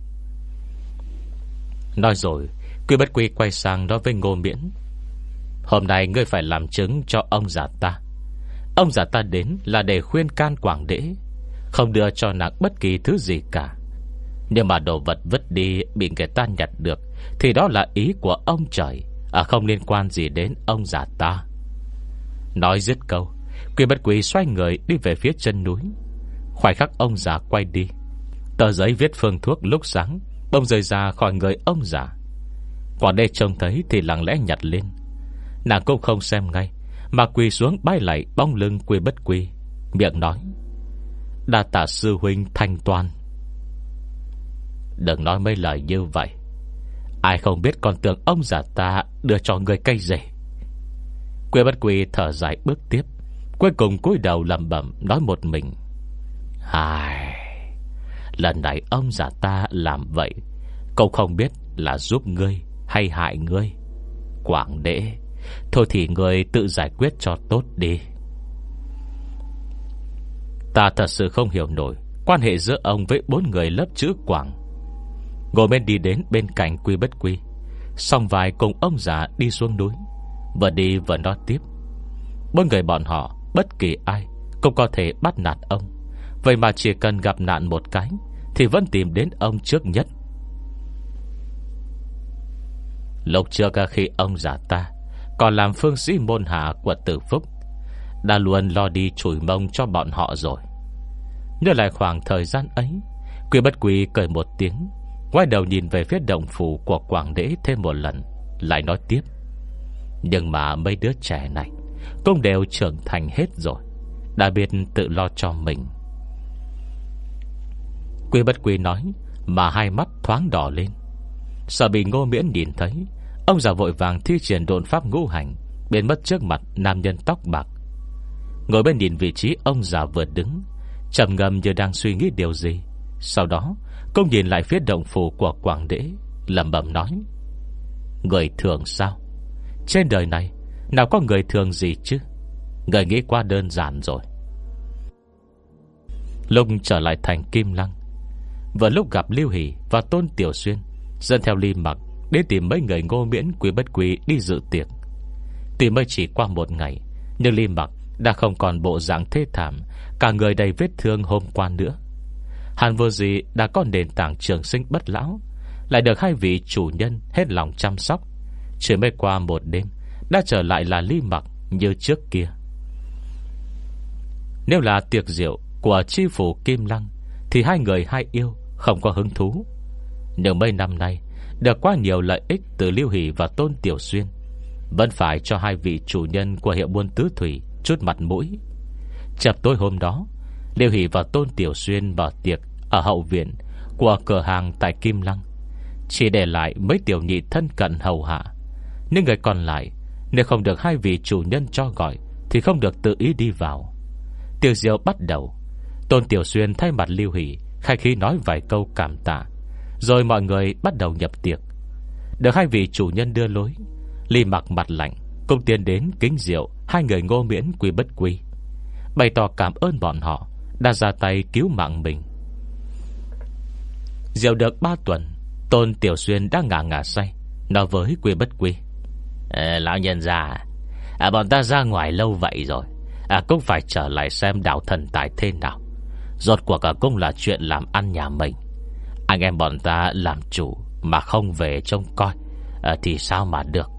Nói rồi, Quy bất quy quay sang nói với Ngô Miễn. Hôm nay ngươi phải làm chứng cho ông già ta. Ông già ta đến là để khuyên can quảng đế Không đưa cho nàng bất kỳ thứ gì cả. Nhưng mà đồ vật vứt đi Bị người ta nhặt được, Thì đó là ý của ông trời À không liên quan gì đến ông già ta. Nói dứt câu Quỷ bất quỷ xoay người đi về phía chân núi. Khoảnh khắc ông già quay đi, Tờ giấy viết phương thuốc lúc sáng Bông rời ra khỏi người ông già. Quả đê trông thấy thì lặng lẽ nhặt lên. Nàng cũng không xem ngay mà quỳ xuống bay lại bóng lưng quy bất quy Miệng nói, Đa tạ sư huynh thanh toàn Đừng nói mấy lời như vậy, Ai không biết còn tưởng ông già ta Đưa cho người cây rể. Quê bất quỳ thở dài bước tiếp, Cuối cùng cúi đầu lầm bẩm Nói một mình ai Lần này ông già ta làm vậy, Cậu không biết là giúp ngươi Hay hại ngươi. Quảng đệ Thôi thì người tự giải quyết cho tốt đi. Ta thật sự không hiểu nổi Quan hệ giữa ông với bốn người lớp chữ Quảng. Ngồi bên đi đến bên cạnh quy bất quy Xong vài cùng ông già đi xuống núi, Vừa đi vừa nói tiếp. Bốn người bọn họ, Bất kỳ ai Cũng có thể bắt nạt ông, Vậy mà chỉ cần gặp nạn một cái Thì vẫn tìm đến ông trước nhất. Lúc trước khi ông già ta còn làm phương sĩ môn hạ của tử phúc, Đã luôn lo đi chùi mông cho bọn họ rồi. Nhớ lại khoảng thời gian ấy, Quy bất quy cười một tiếng, Quay đầu nhìn về phía động phủ của Quảng Đế thêm một lần, Lại nói tiếp. Nhưng mà mấy đứa trẻ này, cũng đều trưởng thành hết rồi, Đã biết tự lo cho mình. Quy bất quy nói, Mà hai mắt thoáng đỏ lên, Sợ bị ngô miễn nhìn thấy Ông già vội vàng thi triển độn pháp ngũ hành, Biến mất trước mặt nam nhân tóc bạc. Ngồi bên nhìn vị trí ông già vừa đứng, trầm ngâm như đang suy nghĩ điều gì. Sau đó Công nhìn lại phía động phủ của Quảng Đế, lẩm bẩm nói, Người thường sao? Trên đời này, nào có người thường gì chứ? Người nghĩ qua đơn giản rồi. Lúc trở lại thành Kim Lăng, Vừa lúc gặp Lưu Hỷ Và Tôn Tiểu Xuyên Dân theo ly mặc Đến tìm mấy người ngô miễn quý bất quý đi dự tiệc. Tuy mới chỉ qua một ngày, Nhưng ly mặc đã không còn bộ dạng thê thảm, Cả người đầy vết thương hôm qua nữa. Hàn vô gì đã có nền tảng trường sinh bất lão, Lại được hai vị chủ nhân hết lòng chăm sóc. Chỉ mới qua một đêm, Đã trở lại là ly mặc như trước kia. Nếu là tiệc rượu Của chi phủ Kim Lăng, Thì hai người hai yêu không có hứng thú. Nhưng mấy năm nay được quá nhiều lợi ích từ Lưu Hỷ và Tôn Tiểu Xuyên. Vẫn phải cho hai vị chủ nhân Của hiệu buôn tứ thủy Chút mặt mũi. Chập tối hôm đó, Lưu Hỷ và Tôn Tiểu Xuyên mở tiệc Ở hậu viện Của cửa hàng tại Kim Lăng. Chỉ để lại mấy tiểu nhị thân cận hầu hạ. Những người còn lại, Nếu không được hai vị chủ nhân cho gọi, Thì không được tự ý đi vào. Tiệc rượu bắt đầu. Tôn Tiểu Xuyên thay mặt Lưu Hỷ, Khai khí nói vài câu cảm tạ. Rồi mọi người bắt đầu nhập tiệc. Được hai vị chủ nhân đưa lối Ly mặc mặt lạnh Cùng tiến đến kính rượu Hai người ngô miễn quy bất quy Bày tỏ cảm ơn bọn họ Đã ra tay cứu mạng mình. Rượu được ba tuần Tôn Tiểu Xuyên đã ngả ngả say Nói với quy bất quy. À, Lão nhân già à, Bọn ta ra ngoài lâu vậy rồi à, Cũng phải trở lại xem đạo thần tài thế nào. Rốt cuộc cả cũng là chuyện làm ăn nhà mình. Anh em bọn ta làm chủ Mà không về trông coi à, Thì sao mà được?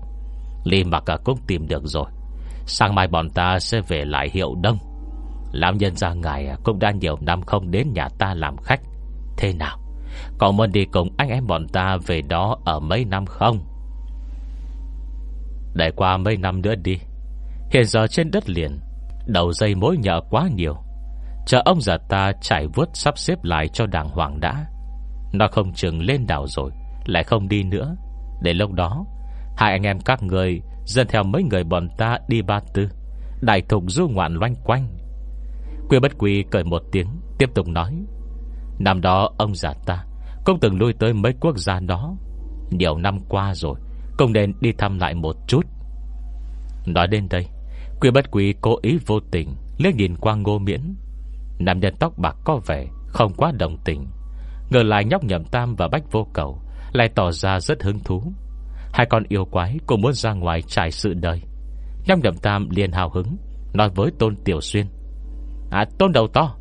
Ly mặc à, cũng tìm được rồi. Sáng mai bọn ta sẽ về lại hiệu đông. Lão nhân gia ngài à, Cũng đã nhiều năm không đến nhà ta làm khách. Thế nào? Còn muốn đi cùng anh em bọn ta Về đó ở mấy năm không? Để qua mấy năm nữa đi. Hiện giờ trên đất liền Đầu dây mối nhợ quá nhiều. Chờ ông già ta trải vuốt sắp xếp lại cho đàng hoàng đã. Nó không chừng lên đảo rồi, Lại không đi nữa. Để lúc đó, Hai anh em các người Dân theo mấy người bọn ta đi ba tư. Đại thục du ngoạn loanh quanh. Quy bất quy cười một tiếng, Tiếp tục nói, Năm đó ông già ta Cũng từng lui tới mấy quốc gia đó. Nhiều năm qua rồi, Cũng nên đi thăm lại một chút. Nói đến đây, Quy bất quy cố ý vô tình liếc nhìn qua ngô miễn. Nam nhân tóc bạc có vẻ Không quá đồng tình. Ngờ lại nhóc nhậm tam và bách vô cầu, Lại tỏ ra rất hứng thú. Hai con yêu quái cũng muốn ra ngoài trải sự đời. Nhóc nhậm tam liền hào hứng, Nói với tôn tiểu xuyên. À tôn đầu to,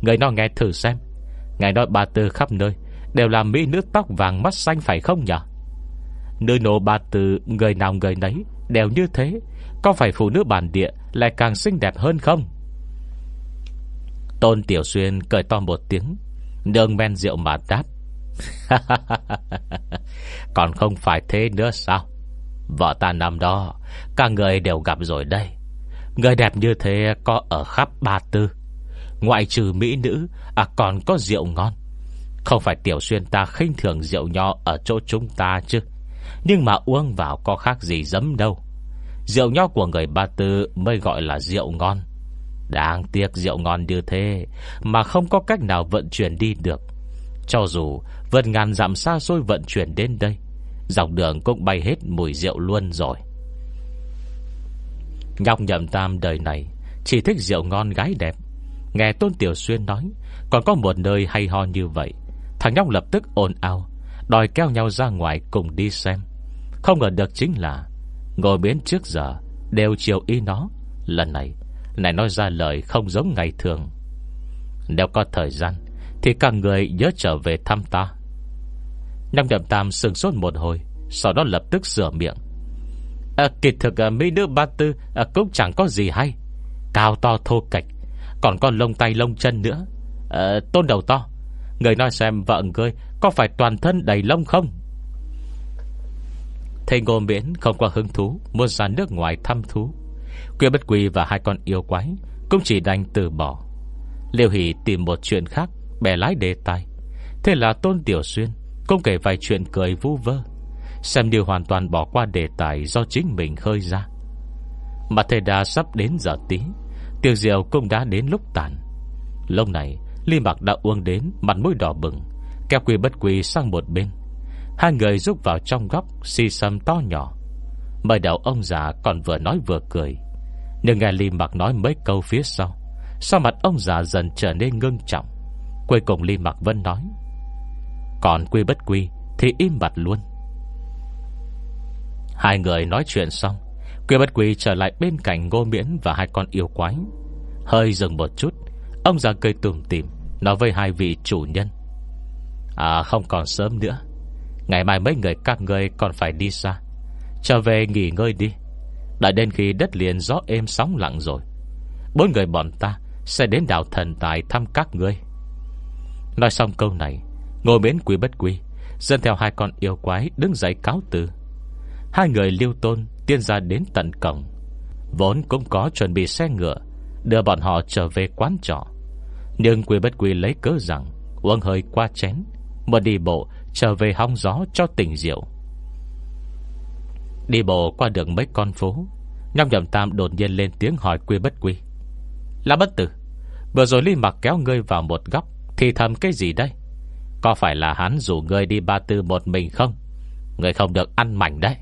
Người nó nghe thử xem. Ngài nói bà tư khắp nơi Đều là mỹ nữ tóc vàng mắt xanh phải không nhỉ Nữ nổ bà tư, Người nào người nấy Đều như thế, Có phải phụ nữ bản địa Lại càng xinh đẹp hơn không? Tôn Tiểu Xuyên cười to một tiếng Nương men rượu mà đáp [LAUGHS] Còn không phải thế nữa sao? Vợ ta năm đó, Cả người đều gặp rồi đây. Người đẹp như thế có ở khắp ba tư. Ngoại trừ mỹ nữ À còn có rượu ngon. Không phải Tiểu Xuyên ta khinh thường rượu nho Ở chỗ chúng ta chứ. Nhưng mà uống vào có khác gì dấm đâu. Rượu nho của người ba tư Mới gọi là rượu ngon. Đáng tiếc rượu ngon như thế Mà không có cách nào vận chuyển đi được. Cho dù Vượt ngàn dặm xa xôi vận chuyển đến đây, Dọc đường cũng bay hết mùi rượu luôn rồi. Nhọc nhậm tam đời này Chỉ thích rượu ngon gái đẹp. Nghe Tôn Tiểu Xuyên nói, Còn có một nơi hay ho như vậy. Thằng nhóc lập tức ồn ào, Đòi kéo nhau ra ngoài cùng đi xem. Không ngờ được chính là, Ngồi biến trước giờ, Đều chiều y nó. Lần này này nói ra lời không giống ngày thường. Nếu có thời gian Thì các người nhớ trở về thăm ta. Nhâm nhậm tam sừng sốt một hồi Sau đó lập tức sửa miệng. À, Kỳ thực à, mỹ nữ ba tư à, Cũng chẳng có gì hay. Cao to thô cạch Còn có lông tay lông chân nữa. À, Tôn đầu to Người nói xem vợ người Có phải toàn thân đầy lông không? Thầy ngô miễn không có hứng thú Muốn ra nước ngoài thăm thú. Quyên bất quy và hai con yêu quái Cũng chỉ đành từ bỏ. Liêu Hỷ tìm một chuyện khác Bè lái đề tài. Thế là Tôn Tiểu Xuyên Cũng kể vài chuyện cười vu vơ, Xem điều hoàn toàn bỏ qua đề tài Do chính mình khơi ra. Mà thầy đà sắp đến giờ tí, Tiệc rượu cũng đã đến lúc tàn. Lúc này, Ly Mạc đã uống đến Mặt mũi đỏ bừng, Kéo quy bất quy sang một bên. Hai người rút vào trong góc Xì xăm to nhỏ. Mời đầu ông già còn vừa nói vừa cười nhưng nghe Ly mạc nói mấy câu phía sau, Sao mặt ông già dần trở nên ngưng trọng? Cuối cùng Ly mạc vẫn nói, Còn quy bất quy Thì im mặt luôn. Hai người nói chuyện xong, Quy bất quy trở lại bên cạnh ngô miễn Và hai con yêu quái. Hơi dừng một chút, Ông già cười tùm tìm Nói với hai vị chủ nhân À không còn sớm nữa. Ngày mai mấy người các người còn phải đi xa. Trở về nghỉ ngơi đi. Đợi đến khi đất liền gió êm sóng lặng rồi, Bốn người bọn ta Sẽ đến đảo thần tài thăm các ngươi. Nói xong câu này Ngồi bến quý bất quý Dân theo hai con yêu quái đứng dậy cáo từ. Hai người lưu tôn Tiên ra đến tận cổng, Vốn cũng có chuẩn bị xe ngựa, Đưa bọn họ trở về quán trọ. Nhưng quý bất quý lấy cớ rằng Uống hơi qua chén Mà đi bộ trở về hong gió cho tỉnh rượu. Đi bộ qua đường mấy con phố. Nhóc nhầm tam đột nhiên lên tiếng hỏi quy bất quy. Là bất tử, Vừa rồi Lý mặc kéo ngươi vào một góc, Thì thầm cái gì đây? Có phải là hắn rủ ngươi đi ba tư một mình không? Ngươi không được ăn mảnh đấy.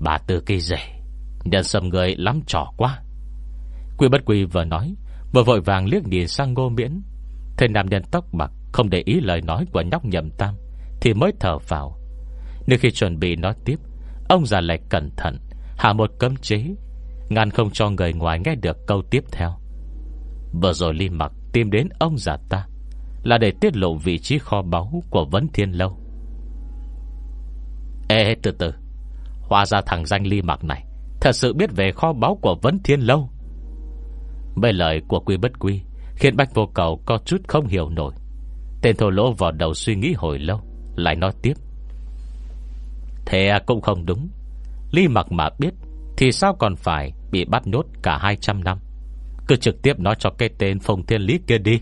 Bà tư kỳ rể Nhân sầm người lắm trò quá. Quy bất quy vừa nói, Vừa vội vàng liếc nhìn sang ngô miễn. Thầy nam nhân tóc bạc Không để ý lời nói của nhóc nhầm tam, Thì mới thở vào. Nhưng khi chuẩn bị nói tiếp Ông già lại cẩn thận, Hạ một cấm chế, Ngăn không cho người ngoài nghe được câu tiếp theo. Vừa rồi Ly Mặc tìm đến ông già ta, Là để tiết lộ vị trí kho báu Của Vấn Thiên Lâu. Ê, từ từ, Hóa ra thằng danh Ly Mặc này Thật sự biết về kho báu của Vấn Thiên Lâu. Mấy lời của Quy Bất Quy Khiến Bách Vô Cầu có chút không hiểu nổi. Tên thổ lỗ vào đầu suy nghĩ hồi lâu, Lại nói tiếp. Thế cũng không đúng. Ly mặc mà biết Thì sao còn phải bị bắt nhốt cả 200 năm? Cứ trực tiếp nói cho cái tên phong Thiên Lý kia đi.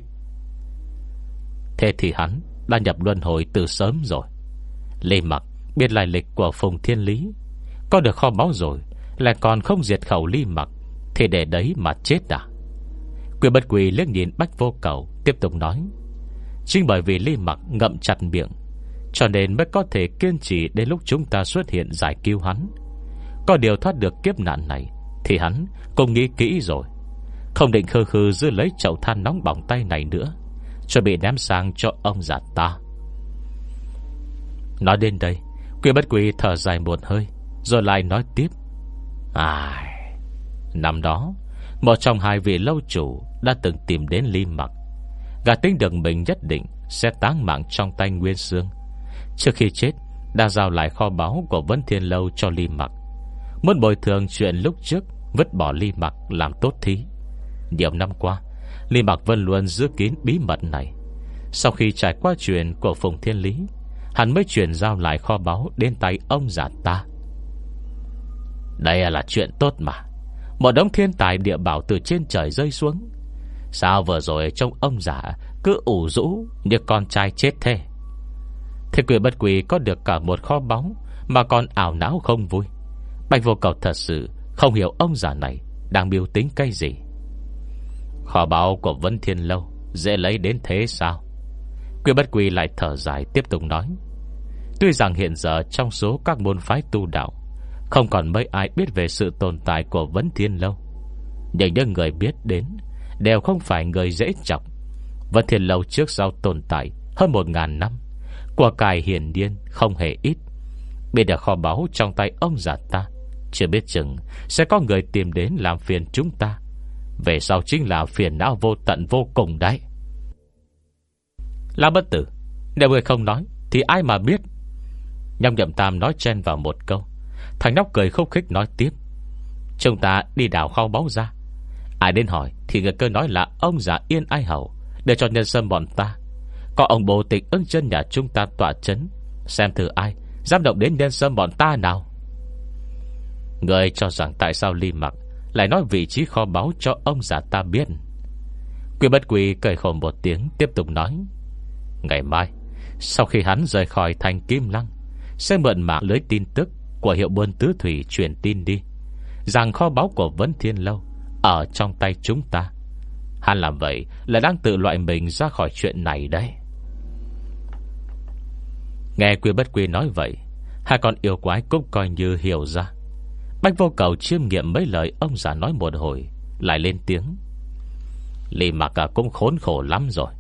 Thế thì hắn Đã nhập luân hồi từ sớm rồi. Ly mặc biết lai lịch của Phùng Thiên Lý. Có được kho báu rồi, Lại còn không diệt khẩu Ly mặc, Thì để đấy mà chết à? Quyền bất quỳ liếc nhìn Bách Vô Cầu, Tiếp tục nói. Chính bởi vì Ly mặc ngậm chặt miệng cho nên mới có thể kiên trì Đến lúc chúng ta xuất hiện giải cứu hắn. Có điều thoát được kiếp nạn này, Thì hắn cũng nghĩ kỹ rồi. Không định khư khư giữ lấy chậu than nóng bỏng tay này nữa Chuẩn bị ném sang cho ông già ta. Nói đến đây, Quy bất quy thở dài một hơi, Rồi lại nói tiếp. Ai, Năm đó, Một trong hai vị lâu chủ Đã từng tìm đến Ly Mặc. Gà tính được mình nhất định Sẽ táng mạng trong tay Nguyên Sương. Trước khi chết, Đã giao lại kho báu của Vân Thiên Lâu cho Ly Mặc. Muốn bồi thường chuyện lúc trước, Vứt bỏ ly mặc làm tốt thí. Nhiều năm qua, Ly mặc vẫn luôn giữ kín bí mật này. Sau khi trải qua chuyện của Phùng Thiên Lý, Hắn mới chuyển giao lại kho báu Đến tay ông giả ta. Đây là chuyện tốt mà. Một đống thiên tài địa bảo từ trên trời rơi xuống. Sao vừa rồi trông ông giả Cứ ủ rũ như con trai chết thế? Thế quỷ bất quỷ có được cả một kho báu Mà còn ảo não không vui. Bạch vô cầu thật sự Không hiểu ông già này Đang biểu tính cái gì. Kho báu của Vân Thiên Lâu Dễ lấy đến thế sao? Quỷ bất quỷ lại thở dài tiếp tục nói. Tuy rằng hiện giờ trong số các môn phái tu đạo, Không còn mấy ai biết về sự tồn tại của Vấn Thiên Lâu. Nhưng những người biết đến Đều không phải người dễ chọc. Vấn Thiên Lâu trước sau tồn tại Hơn một ngàn năm của cải hiển điên không hề ít. Bây giờ kho báu trong tay ông già ta, chưa biết chừng Sẽ có người tìm đến làm phiền chúng ta. Về sau chính là phiền não vô tận vô cùng đấy. La bất tử, Nếu người không nói, Thì ai mà biết? Nhâm nhậm tam nói chen vào một câu. Thằng nhóc cười khúc khích nói tiếp. Chúng ta đi đảo kho báu ra. Ai đến hỏi Thì người cơ nói là ông già yên ai hầu Để cho nhân sâm bọn ta có ông bộ tịch ưng chân nhà chúng ta tỏa chấn. Xem thử ai Dám động đến nhân sâm bọn ta nào. Người cho rằng tại sao Ly Mặc Lại nói vị trí kho báu cho ông già ta biết. Quy bất quỳ cười khổ một tiếng, Tiếp tục nói. Ngày mai, Sau khi hắn rời khỏi thành Kim Lăng, Sẽ mượn mạng lưới tin tức Của hiệu buôn tứ thủy truyền tin đi, Rằng kho báu của Vấn Thiên Lâu Ở trong tay chúng ta. Hắn làm vậy là đang tự loại mình ra khỏi chuyện này đấy. Nghe quy bất quy nói vậy, Hai con yêu quái cũng coi như hiểu ra. Bách vô cầu chiêm nghiệm mấy lời ông già nói một hồi, Lại lên tiếng. Lì mặc à, cũng khốn khổ lắm rồi.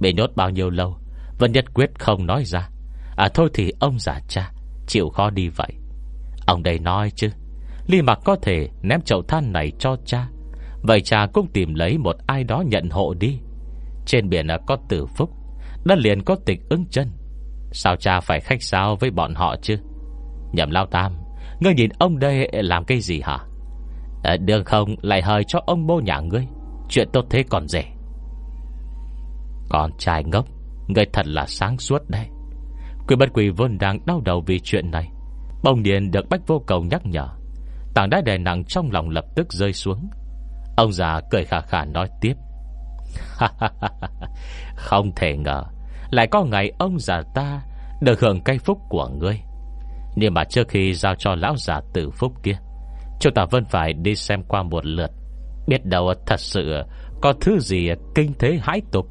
Bị nhốt bao nhiêu lâu, Vẫn nhất quyết không nói ra. À thôi thì ông già cha, Chịu khó đi vậy. Ông đây nói chứ Ly mặc có thể ném chậu than này cho cha. Vậy cha cũng tìm lấy một ai đó nhận hộ đi. Trên biển à, có tử phúc, Đất liền có tịch ứng chân. Sao cha phải khách sao với bọn họ chứ? Nhậm lao tam Ngươi nhìn ông đây làm cái gì hả? Ờ, à, Đường không? Lại hơi cho ông bố nhà ngươi. Chuyện tốt thế còn rẻ. Con trai ngốc Ngươi thật là sáng suốt đây Quỷ bất quỷ vốn đang đau đầu vì chuyện này. Bông điền được bách vô cầu nhắc nhở. Tảng đá đè nặng trong lòng lập tức rơi xuống. Ông già cười khà khà nói tiếp. [LAUGHS] Không thể ngờ lại có ngày ông già ta Được hưởng cây phúc của ngươi. Nhưng mà trước khi giao cho lão già tử phúc kia, Chúng ta vẫn phải đi xem qua một lượt, Biết đâu thật sự Có thứ gì kinh thế hãi tục.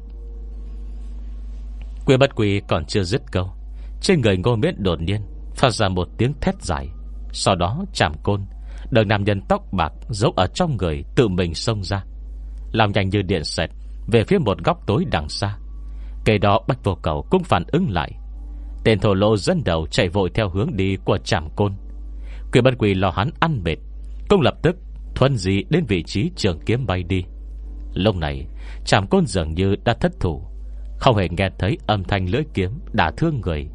Quy bất quỳ còn chưa dứt câu, Trên người ngô miết đột nhiên Phát ra một tiếng thét dài, Sau đó chạm côn Đợt nam nhân tóc bạc giấu ở trong người Tự mình xông ra. Làm nhanh như điện sệt Về phía một góc tối đằng xa Cây đó bách vô cầu cũng phản ứng lại. Tên thổ lô dẫn đầu chạy vội theo hướng đi của trạm côn. Quỷ bất quỷ lo hắn ăn mệt, Cũng lập tức thuần gì đến vị trí trường kiếm bay đi. Lúc này Trạm côn dường như đã thất thủ. Không hề nghe thấy âm thanh lưỡi kiếm Đã thương người.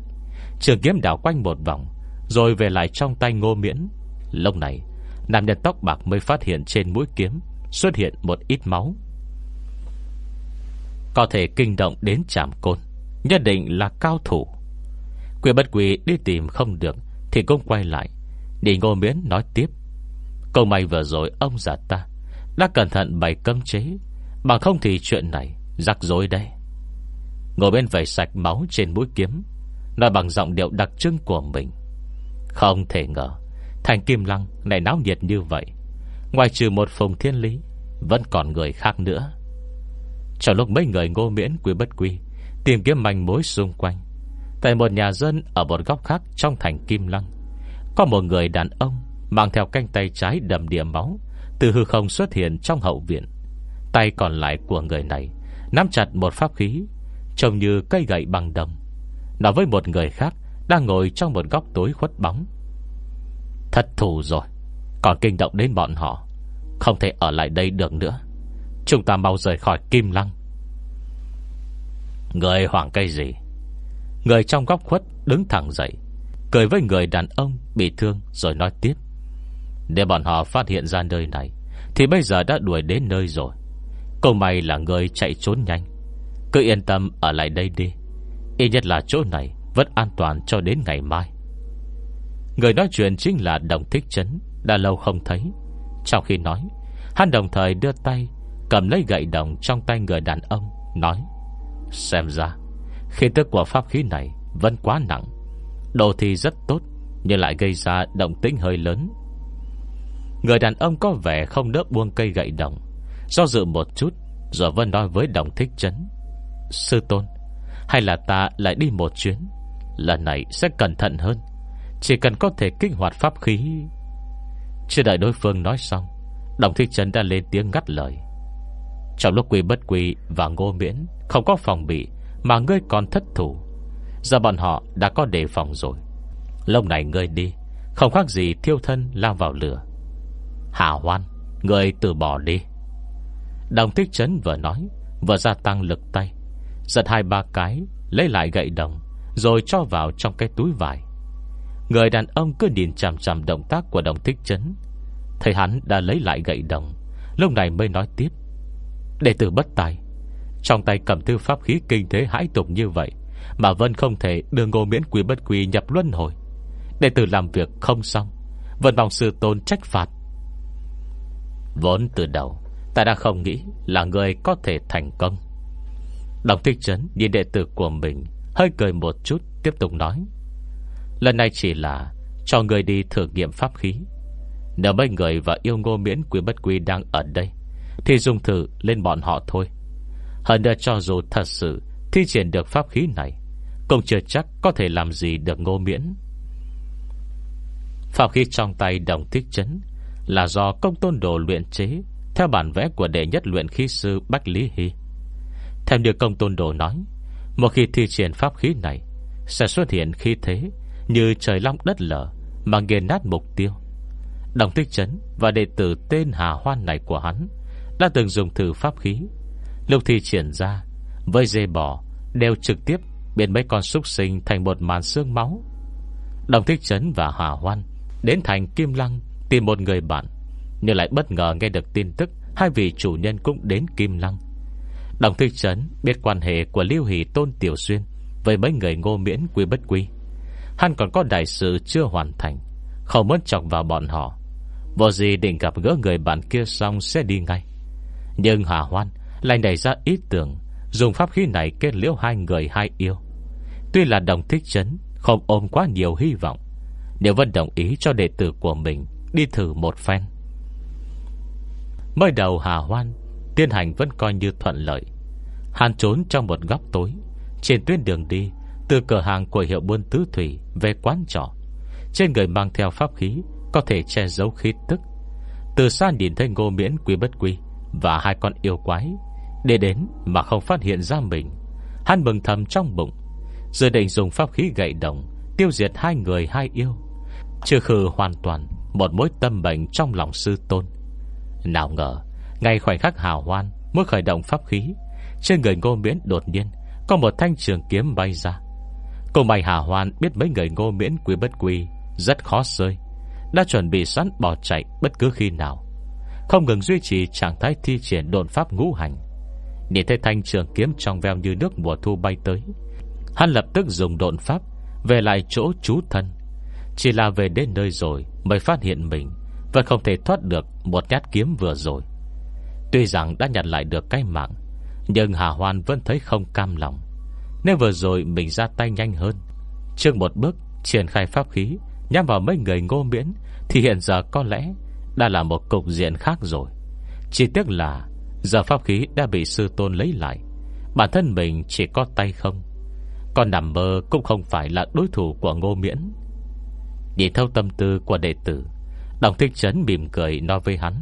Trường kiếm đảo quanh một vòng, Rồi về lại trong tay ngô miễn. Lúc này, Nam nhân tóc bạc mới phát hiện trên mũi kiếm Xuất hiện một ít máu. Có thể kinh động đến chạm côn. Nhất định là cao thủ. Quyền bất quỷ đi tìm không được, Thì cũng quay lại. Để ngô miễn nói tiếp. Câu may vừa rồi ông già ta Đã cẩn thận bày cấm chế. Bằng không thì chuyện này Rắc rối đây Ngồi bên vầy sạch máu trên mũi kiếm, Nói bằng giọng điệu đặc trưng của mình. Không thể ngờ, Thành Kim Lăng lại náo nhiệt như vậy. Ngoài trừ một phùng thiên lý, Vẫn còn người khác nữa. Trong lúc mấy người ngô miễn quý bất quy, Tìm kiếm manh mối xung quanh, Tại một nhà dân Ở một góc khác trong thành Kim Lăng, Có một người đàn ông Mang theo canh tay trái đầm đìa máu Từ hư không xuất hiện trong hậu viện. Tay còn lại của người này Nắm chặt một pháp khí, Trông như cây gậy bằng đồng. Nói với một người khác Đang ngồi trong một góc tối khuất bóng. Thật thủ rồi, Còn kinh động đến bọn họ, Không thể ở lại đây được nữa. Chúng ta mau rời khỏi Kim Lăng. Người hoảng cây gì? Người trong góc khuất đứng thẳng dậy, Cười với người đàn ông bị thương Rồi nói tiếp. Để bọn họ phát hiện ra nơi này, Thì bây giờ đã đuổi đến nơi rồi. Câu may là người chạy trốn nhanh. Cứ yên tâm ở lại đây đi. Ít nhất là chỗ này Vẫn an toàn cho đến ngày mai. Người nói chuyện chính là Đồng Thích Trấn, Đã lâu không thấy. Trong khi nói, Hắn đồng thời đưa tay Cầm lấy gậy đồng trong tay người đàn ông, Nói, Xem ra Khi tức của pháp khí này Vẫn quá nặng, Đồ thì rất tốt, Nhưng lại gây ra động tĩnh hơi lớn. Người đàn ông có vẻ không đỡ buông cây gậy đồng, Do dự một chút, Rồi Vân nói với đồng thích chấn, Sư tôn, Hay là ta lại đi một chuyến? Lần này sẽ cẩn thận hơn, Chỉ cần có thể kích hoạt pháp khí. Chưa đợi đối phương nói xong, Đồng thích chấn đã lên tiếng ngắt lời. Trong lúc quy bất quy Và ngô miễn, Không có phòng bị, Mà ngươi còn thất thủ. Giờ bọn họ đã có đề phòng rồi. Lâu này ngươi đi, Không khác gì thiêu thân lao vào lửa. Hà hoan, Ngươi từ bỏ đi. Đồng thích chấn vừa nói, Vừa gia tăng lực tay. Giật hai ba cái, Lấy lại gậy đồng, Rồi cho vào trong cái túi vải. Người đàn ông cứ nhìn chằm chằm động tác của đồng thích chấn Thầy hắn đã lấy lại gậy đồng, Lúc này mới nói tiếp. Đệ tử bất tài. Trong tay cầm thư pháp khí kinh thế hãi tục như vậy, Mà Vân không thể đưa ngô miễn quý bất quý nhập luân hồi. Đệ tử làm việc không xong Vân mong sư tôn trách phạt. Vốn từ đầu, Ta đã không nghĩ là người có thể thành công. Đồng thích trấn nhìn đệ tử của mình, Hơi cười một chút, Tiếp tục nói. Lần này chỉ là cho người đi thử nghiệm pháp khí. Nếu mấy người và yêu ngô miễn quý bất quý đang ở đây thì dùng thử lên bọn họ thôi. Hơn nữa cho dù thật sự Thi triển được pháp khí này, Cũng chưa chắc có thể làm gì được ngô miễn. Pháp khí trong tay đồng thích chấn Là do công tôn đồ luyện chế, Theo bản vẽ của đệ nhất luyện khí sư Bách Lý Hy. Theo như công tôn đồ nói, Một khi thi triển pháp khí này, Sẽ xuất hiện khí thế Như trời long đất lở Mà nghiền nát mục tiêu. Đồng tích chấn và đệ tử tên Hà Hoan này của hắn đã từng dùng thử pháp khí. Lúc thi triển ra Với dê bò Đều trực tiếp biến mấy con súc sinh thành một màn xương máu. Đồng thích chấn và hòa Hoan Đến thành Kim Lăng Tìm một người bạn, Nhưng lại bất ngờ nghe được tin tức Hai vị chủ nhân cũng đến Kim Lăng. Đồng Thích Trấn biết quan hệ của Lưu Hỷ Tôn Tiểu Xuyên Với mấy người ngô miễn quy bất quy. Hắn còn có đại sự chưa hoàn thành, Không muốn chọc vào bọn họ. Vô gì định gặp gỡ người bạn kia xong Sẽ đi ngay. Nhưng Hà Hoan lại nảy ra ý tưởng Dùng pháp khí này kết liễu hai người hai yêu. Tuy là đồng thích chấn, Không ôm quá nhiều hy vọng Nếu vẫn đồng ý cho đệ tử của mình Đi thử một phen. Mới đầu Hà Hoan Tiên hành vẫn coi như thuận lợi. Hàn trốn trong một góc tối, Trên tuyến đường đi, Từ cửa hàng của hiệu buôn tứ thủy Về quán trọ. Trên người mang theo pháp khí Có thể che giấu khí tức. Từ xa nhìn thấy ngô miễn quý bất quý và hai con yêu quái. Để đến mà không phát hiện ra mình, Hắn mừng thầm trong bụng. Dự định dùng pháp khí gậy đồng, Tiêu diệt hai người hai yêu. Trừ khử hoàn toàn Một mối tâm bệnh trong lòng sư tôn. Nào ngờ, Ngay khoảnh khắc hào hoan Mới khởi động pháp khí, Trên người ngô miễn đột nhiên Có một thanh trường kiếm bay ra. Cô mày hà hoan biết mấy người ngô miễn quý bất quý Rất khó rơi, Đã chuẩn bị sẵn bỏ chạy bất cứ khi nào. Không ngừng duy trì trạng thái thi triển đồn pháp ngũ hành. Nhìn thấy thanh trường kiếm trong veo như nước mùa thu bay tới, Hắn lập tức dùng độn pháp Về lại chỗ trú thân. Chỉ là về đến nơi rồi Mới phát hiện mình Vẫn không thể thoát được một nhát kiếm vừa rồi. Tuy rằng đã nhặt lại được cái mạng, Nhưng Hà Hoan vẫn thấy không cam lòng. Nếu vừa rồi mình ra tay nhanh hơn, Trước một bước triển khai pháp khí, Nhắm vào mấy người ngô miễn, Thì hiện giờ có lẽ đã là một cục diện khác rồi. Chỉ tiếc là Giờ pháp khí đã bị sư tôn lấy lại. Bản thân mình chỉ có tay không? Còn nằm mơ cũng không phải là đối thủ của ngô miễn. Nhìn theo tâm tư của đệ tử Đồng thích trấn mỉm cười nói với hắn.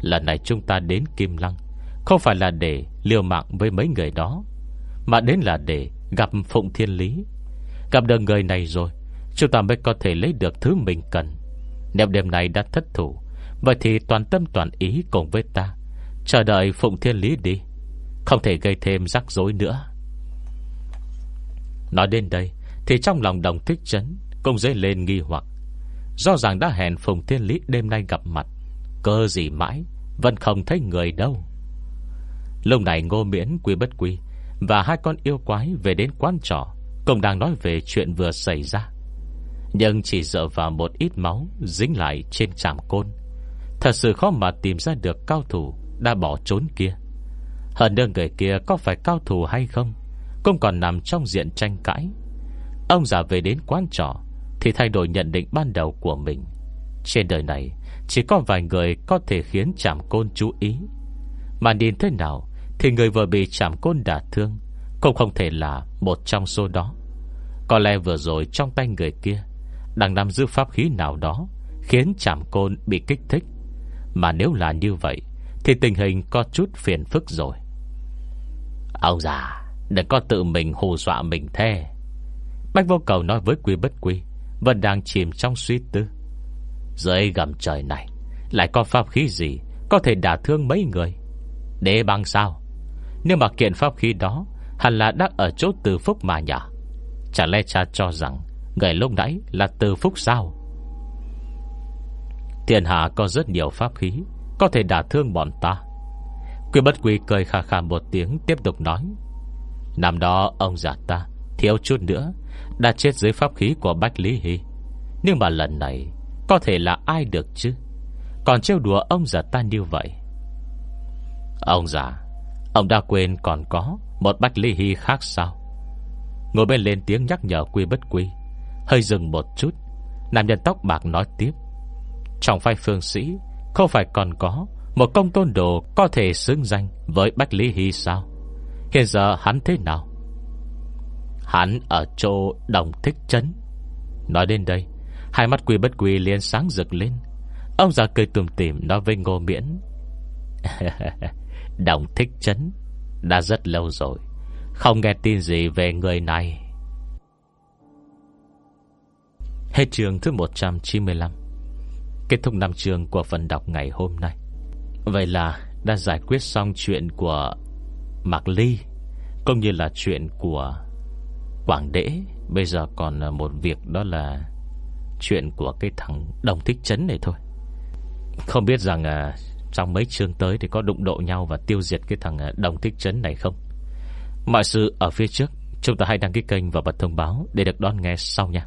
Lần này chúng ta đến Kim Lăng, Không phải là để liều mạng với mấy người đó, Mà đến là để gặp Phụng Thiên Lý. Gặp được người này rồi, Chúng ta mới có thể lấy được thứ mình cần. Nếu đêm này đã thất thủ Vậy thì toàn tâm toàn ý cùng với ta. Chờ đợi Phụng Thiên Lý đi. Không thể gây thêm rắc rối nữa. Nói đến đây, Thì trong lòng đồng thích chấn, Cũng dấy lên nghi hoặc. Do rằng đã hẹn Phụng Thiên Lý đêm nay gặp mặt Cơ gì mãi, Vẫn không thấy người đâu. Lúc này ngô miễn quy bất quy Và hai con yêu quái về đến quán trò Cũng đang nói về chuyện vừa xảy ra. Nhưng chỉ dựa vào một ít máu Dính lại trên tràm côn Thật sự khó mà tìm ra được cao thủ Đã bỏ trốn kia. Hơn nữa người kia có phải cao thủ hay không, Cũng còn nằm trong diện tranh cãi. Ông già về đến quán trọ Thì thay đổi nhận định ban đầu của mình. Trên đời này, Chỉ có vài người có thể khiến chạm côn chú ý. Mà nhìn thế nào Thì người vừa bị chạm côn đả thương Cũng không thể là một trong số đó. Có lẽ vừa rồi trong tay người kia Đang nắm giữ pháp khí nào đó Khiến chạm côn bị kích thích. Mà nếu là như vậy, Thì tình hình có chút phiền phức rồi. Ông già Đừng có tự mình hù dọa mình thế. Bách vô cầu nói với quy bất quy, Vẫn đang chìm trong suy tư. Dưới gầm trời này, Lại có pháp khí gì Có thể đả thương mấy người? Để bằng sao? Nếu mà kiện pháp khí đó, Hẳn là đang ở chỗ từ phúc mà nhỉ? Chả lẽ cha cho rằng Người lúc nãy là từ phúc sao? Thiên hạ có rất nhiều pháp khí, Có thể đả thương bọn ta. Quy bất quy cười khà khà một tiếng, Tiếp tục nói. Năm đó, ông già ta Thiếu chút nữa, Đã chết dưới pháp khí của Bách Lý Hy. Nhưng mà lần này, Có thể là ai được chứ? Còn trêu đùa ông già ta như vậy. Ông già, Ông đã quên còn có Một Bách Lý Hy khác sao? Ngồi bên lên tiếng nhắc nhở quy bất quy Hơi dừng một chút. Nam nhân tóc bạc nói tiếp. Trong phai phương sĩ, Không phải còn có Một công tôn đồ có thể xứng danh Với Bách Lý Hy sao? Hiện giờ hắn thế nào? Hắn ở chỗ đồng thích chấn. Nói đến đây, Hai mắt quỳ bất quỳ liền sáng rực lên. Ông già cười tùm tìm nói với ngô miễn. [LAUGHS] Đồng thích chấn, Đã rất lâu rồi, Không nghe tin gì về người này. Hết trường thứ 195 Kết thúc năm trường của phần đọc ngày hôm nay. Vậy là đã giải quyết xong chuyện của Mạc Ly Cũng như là chuyện của Quảng Đễ. Bây giờ còn một việc đó là Chuyện của cái thằng đồng thích chấn này thôi. Không biết rằng à, Trong mấy chương tới thì có đụng độ nhau Và tiêu diệt cái thằng à, đồng thích chấn này không? Mọi sự ở phía trước Chúng ta hãy đăng ký kênh và bật thông báo Để được đón nghe sau nha.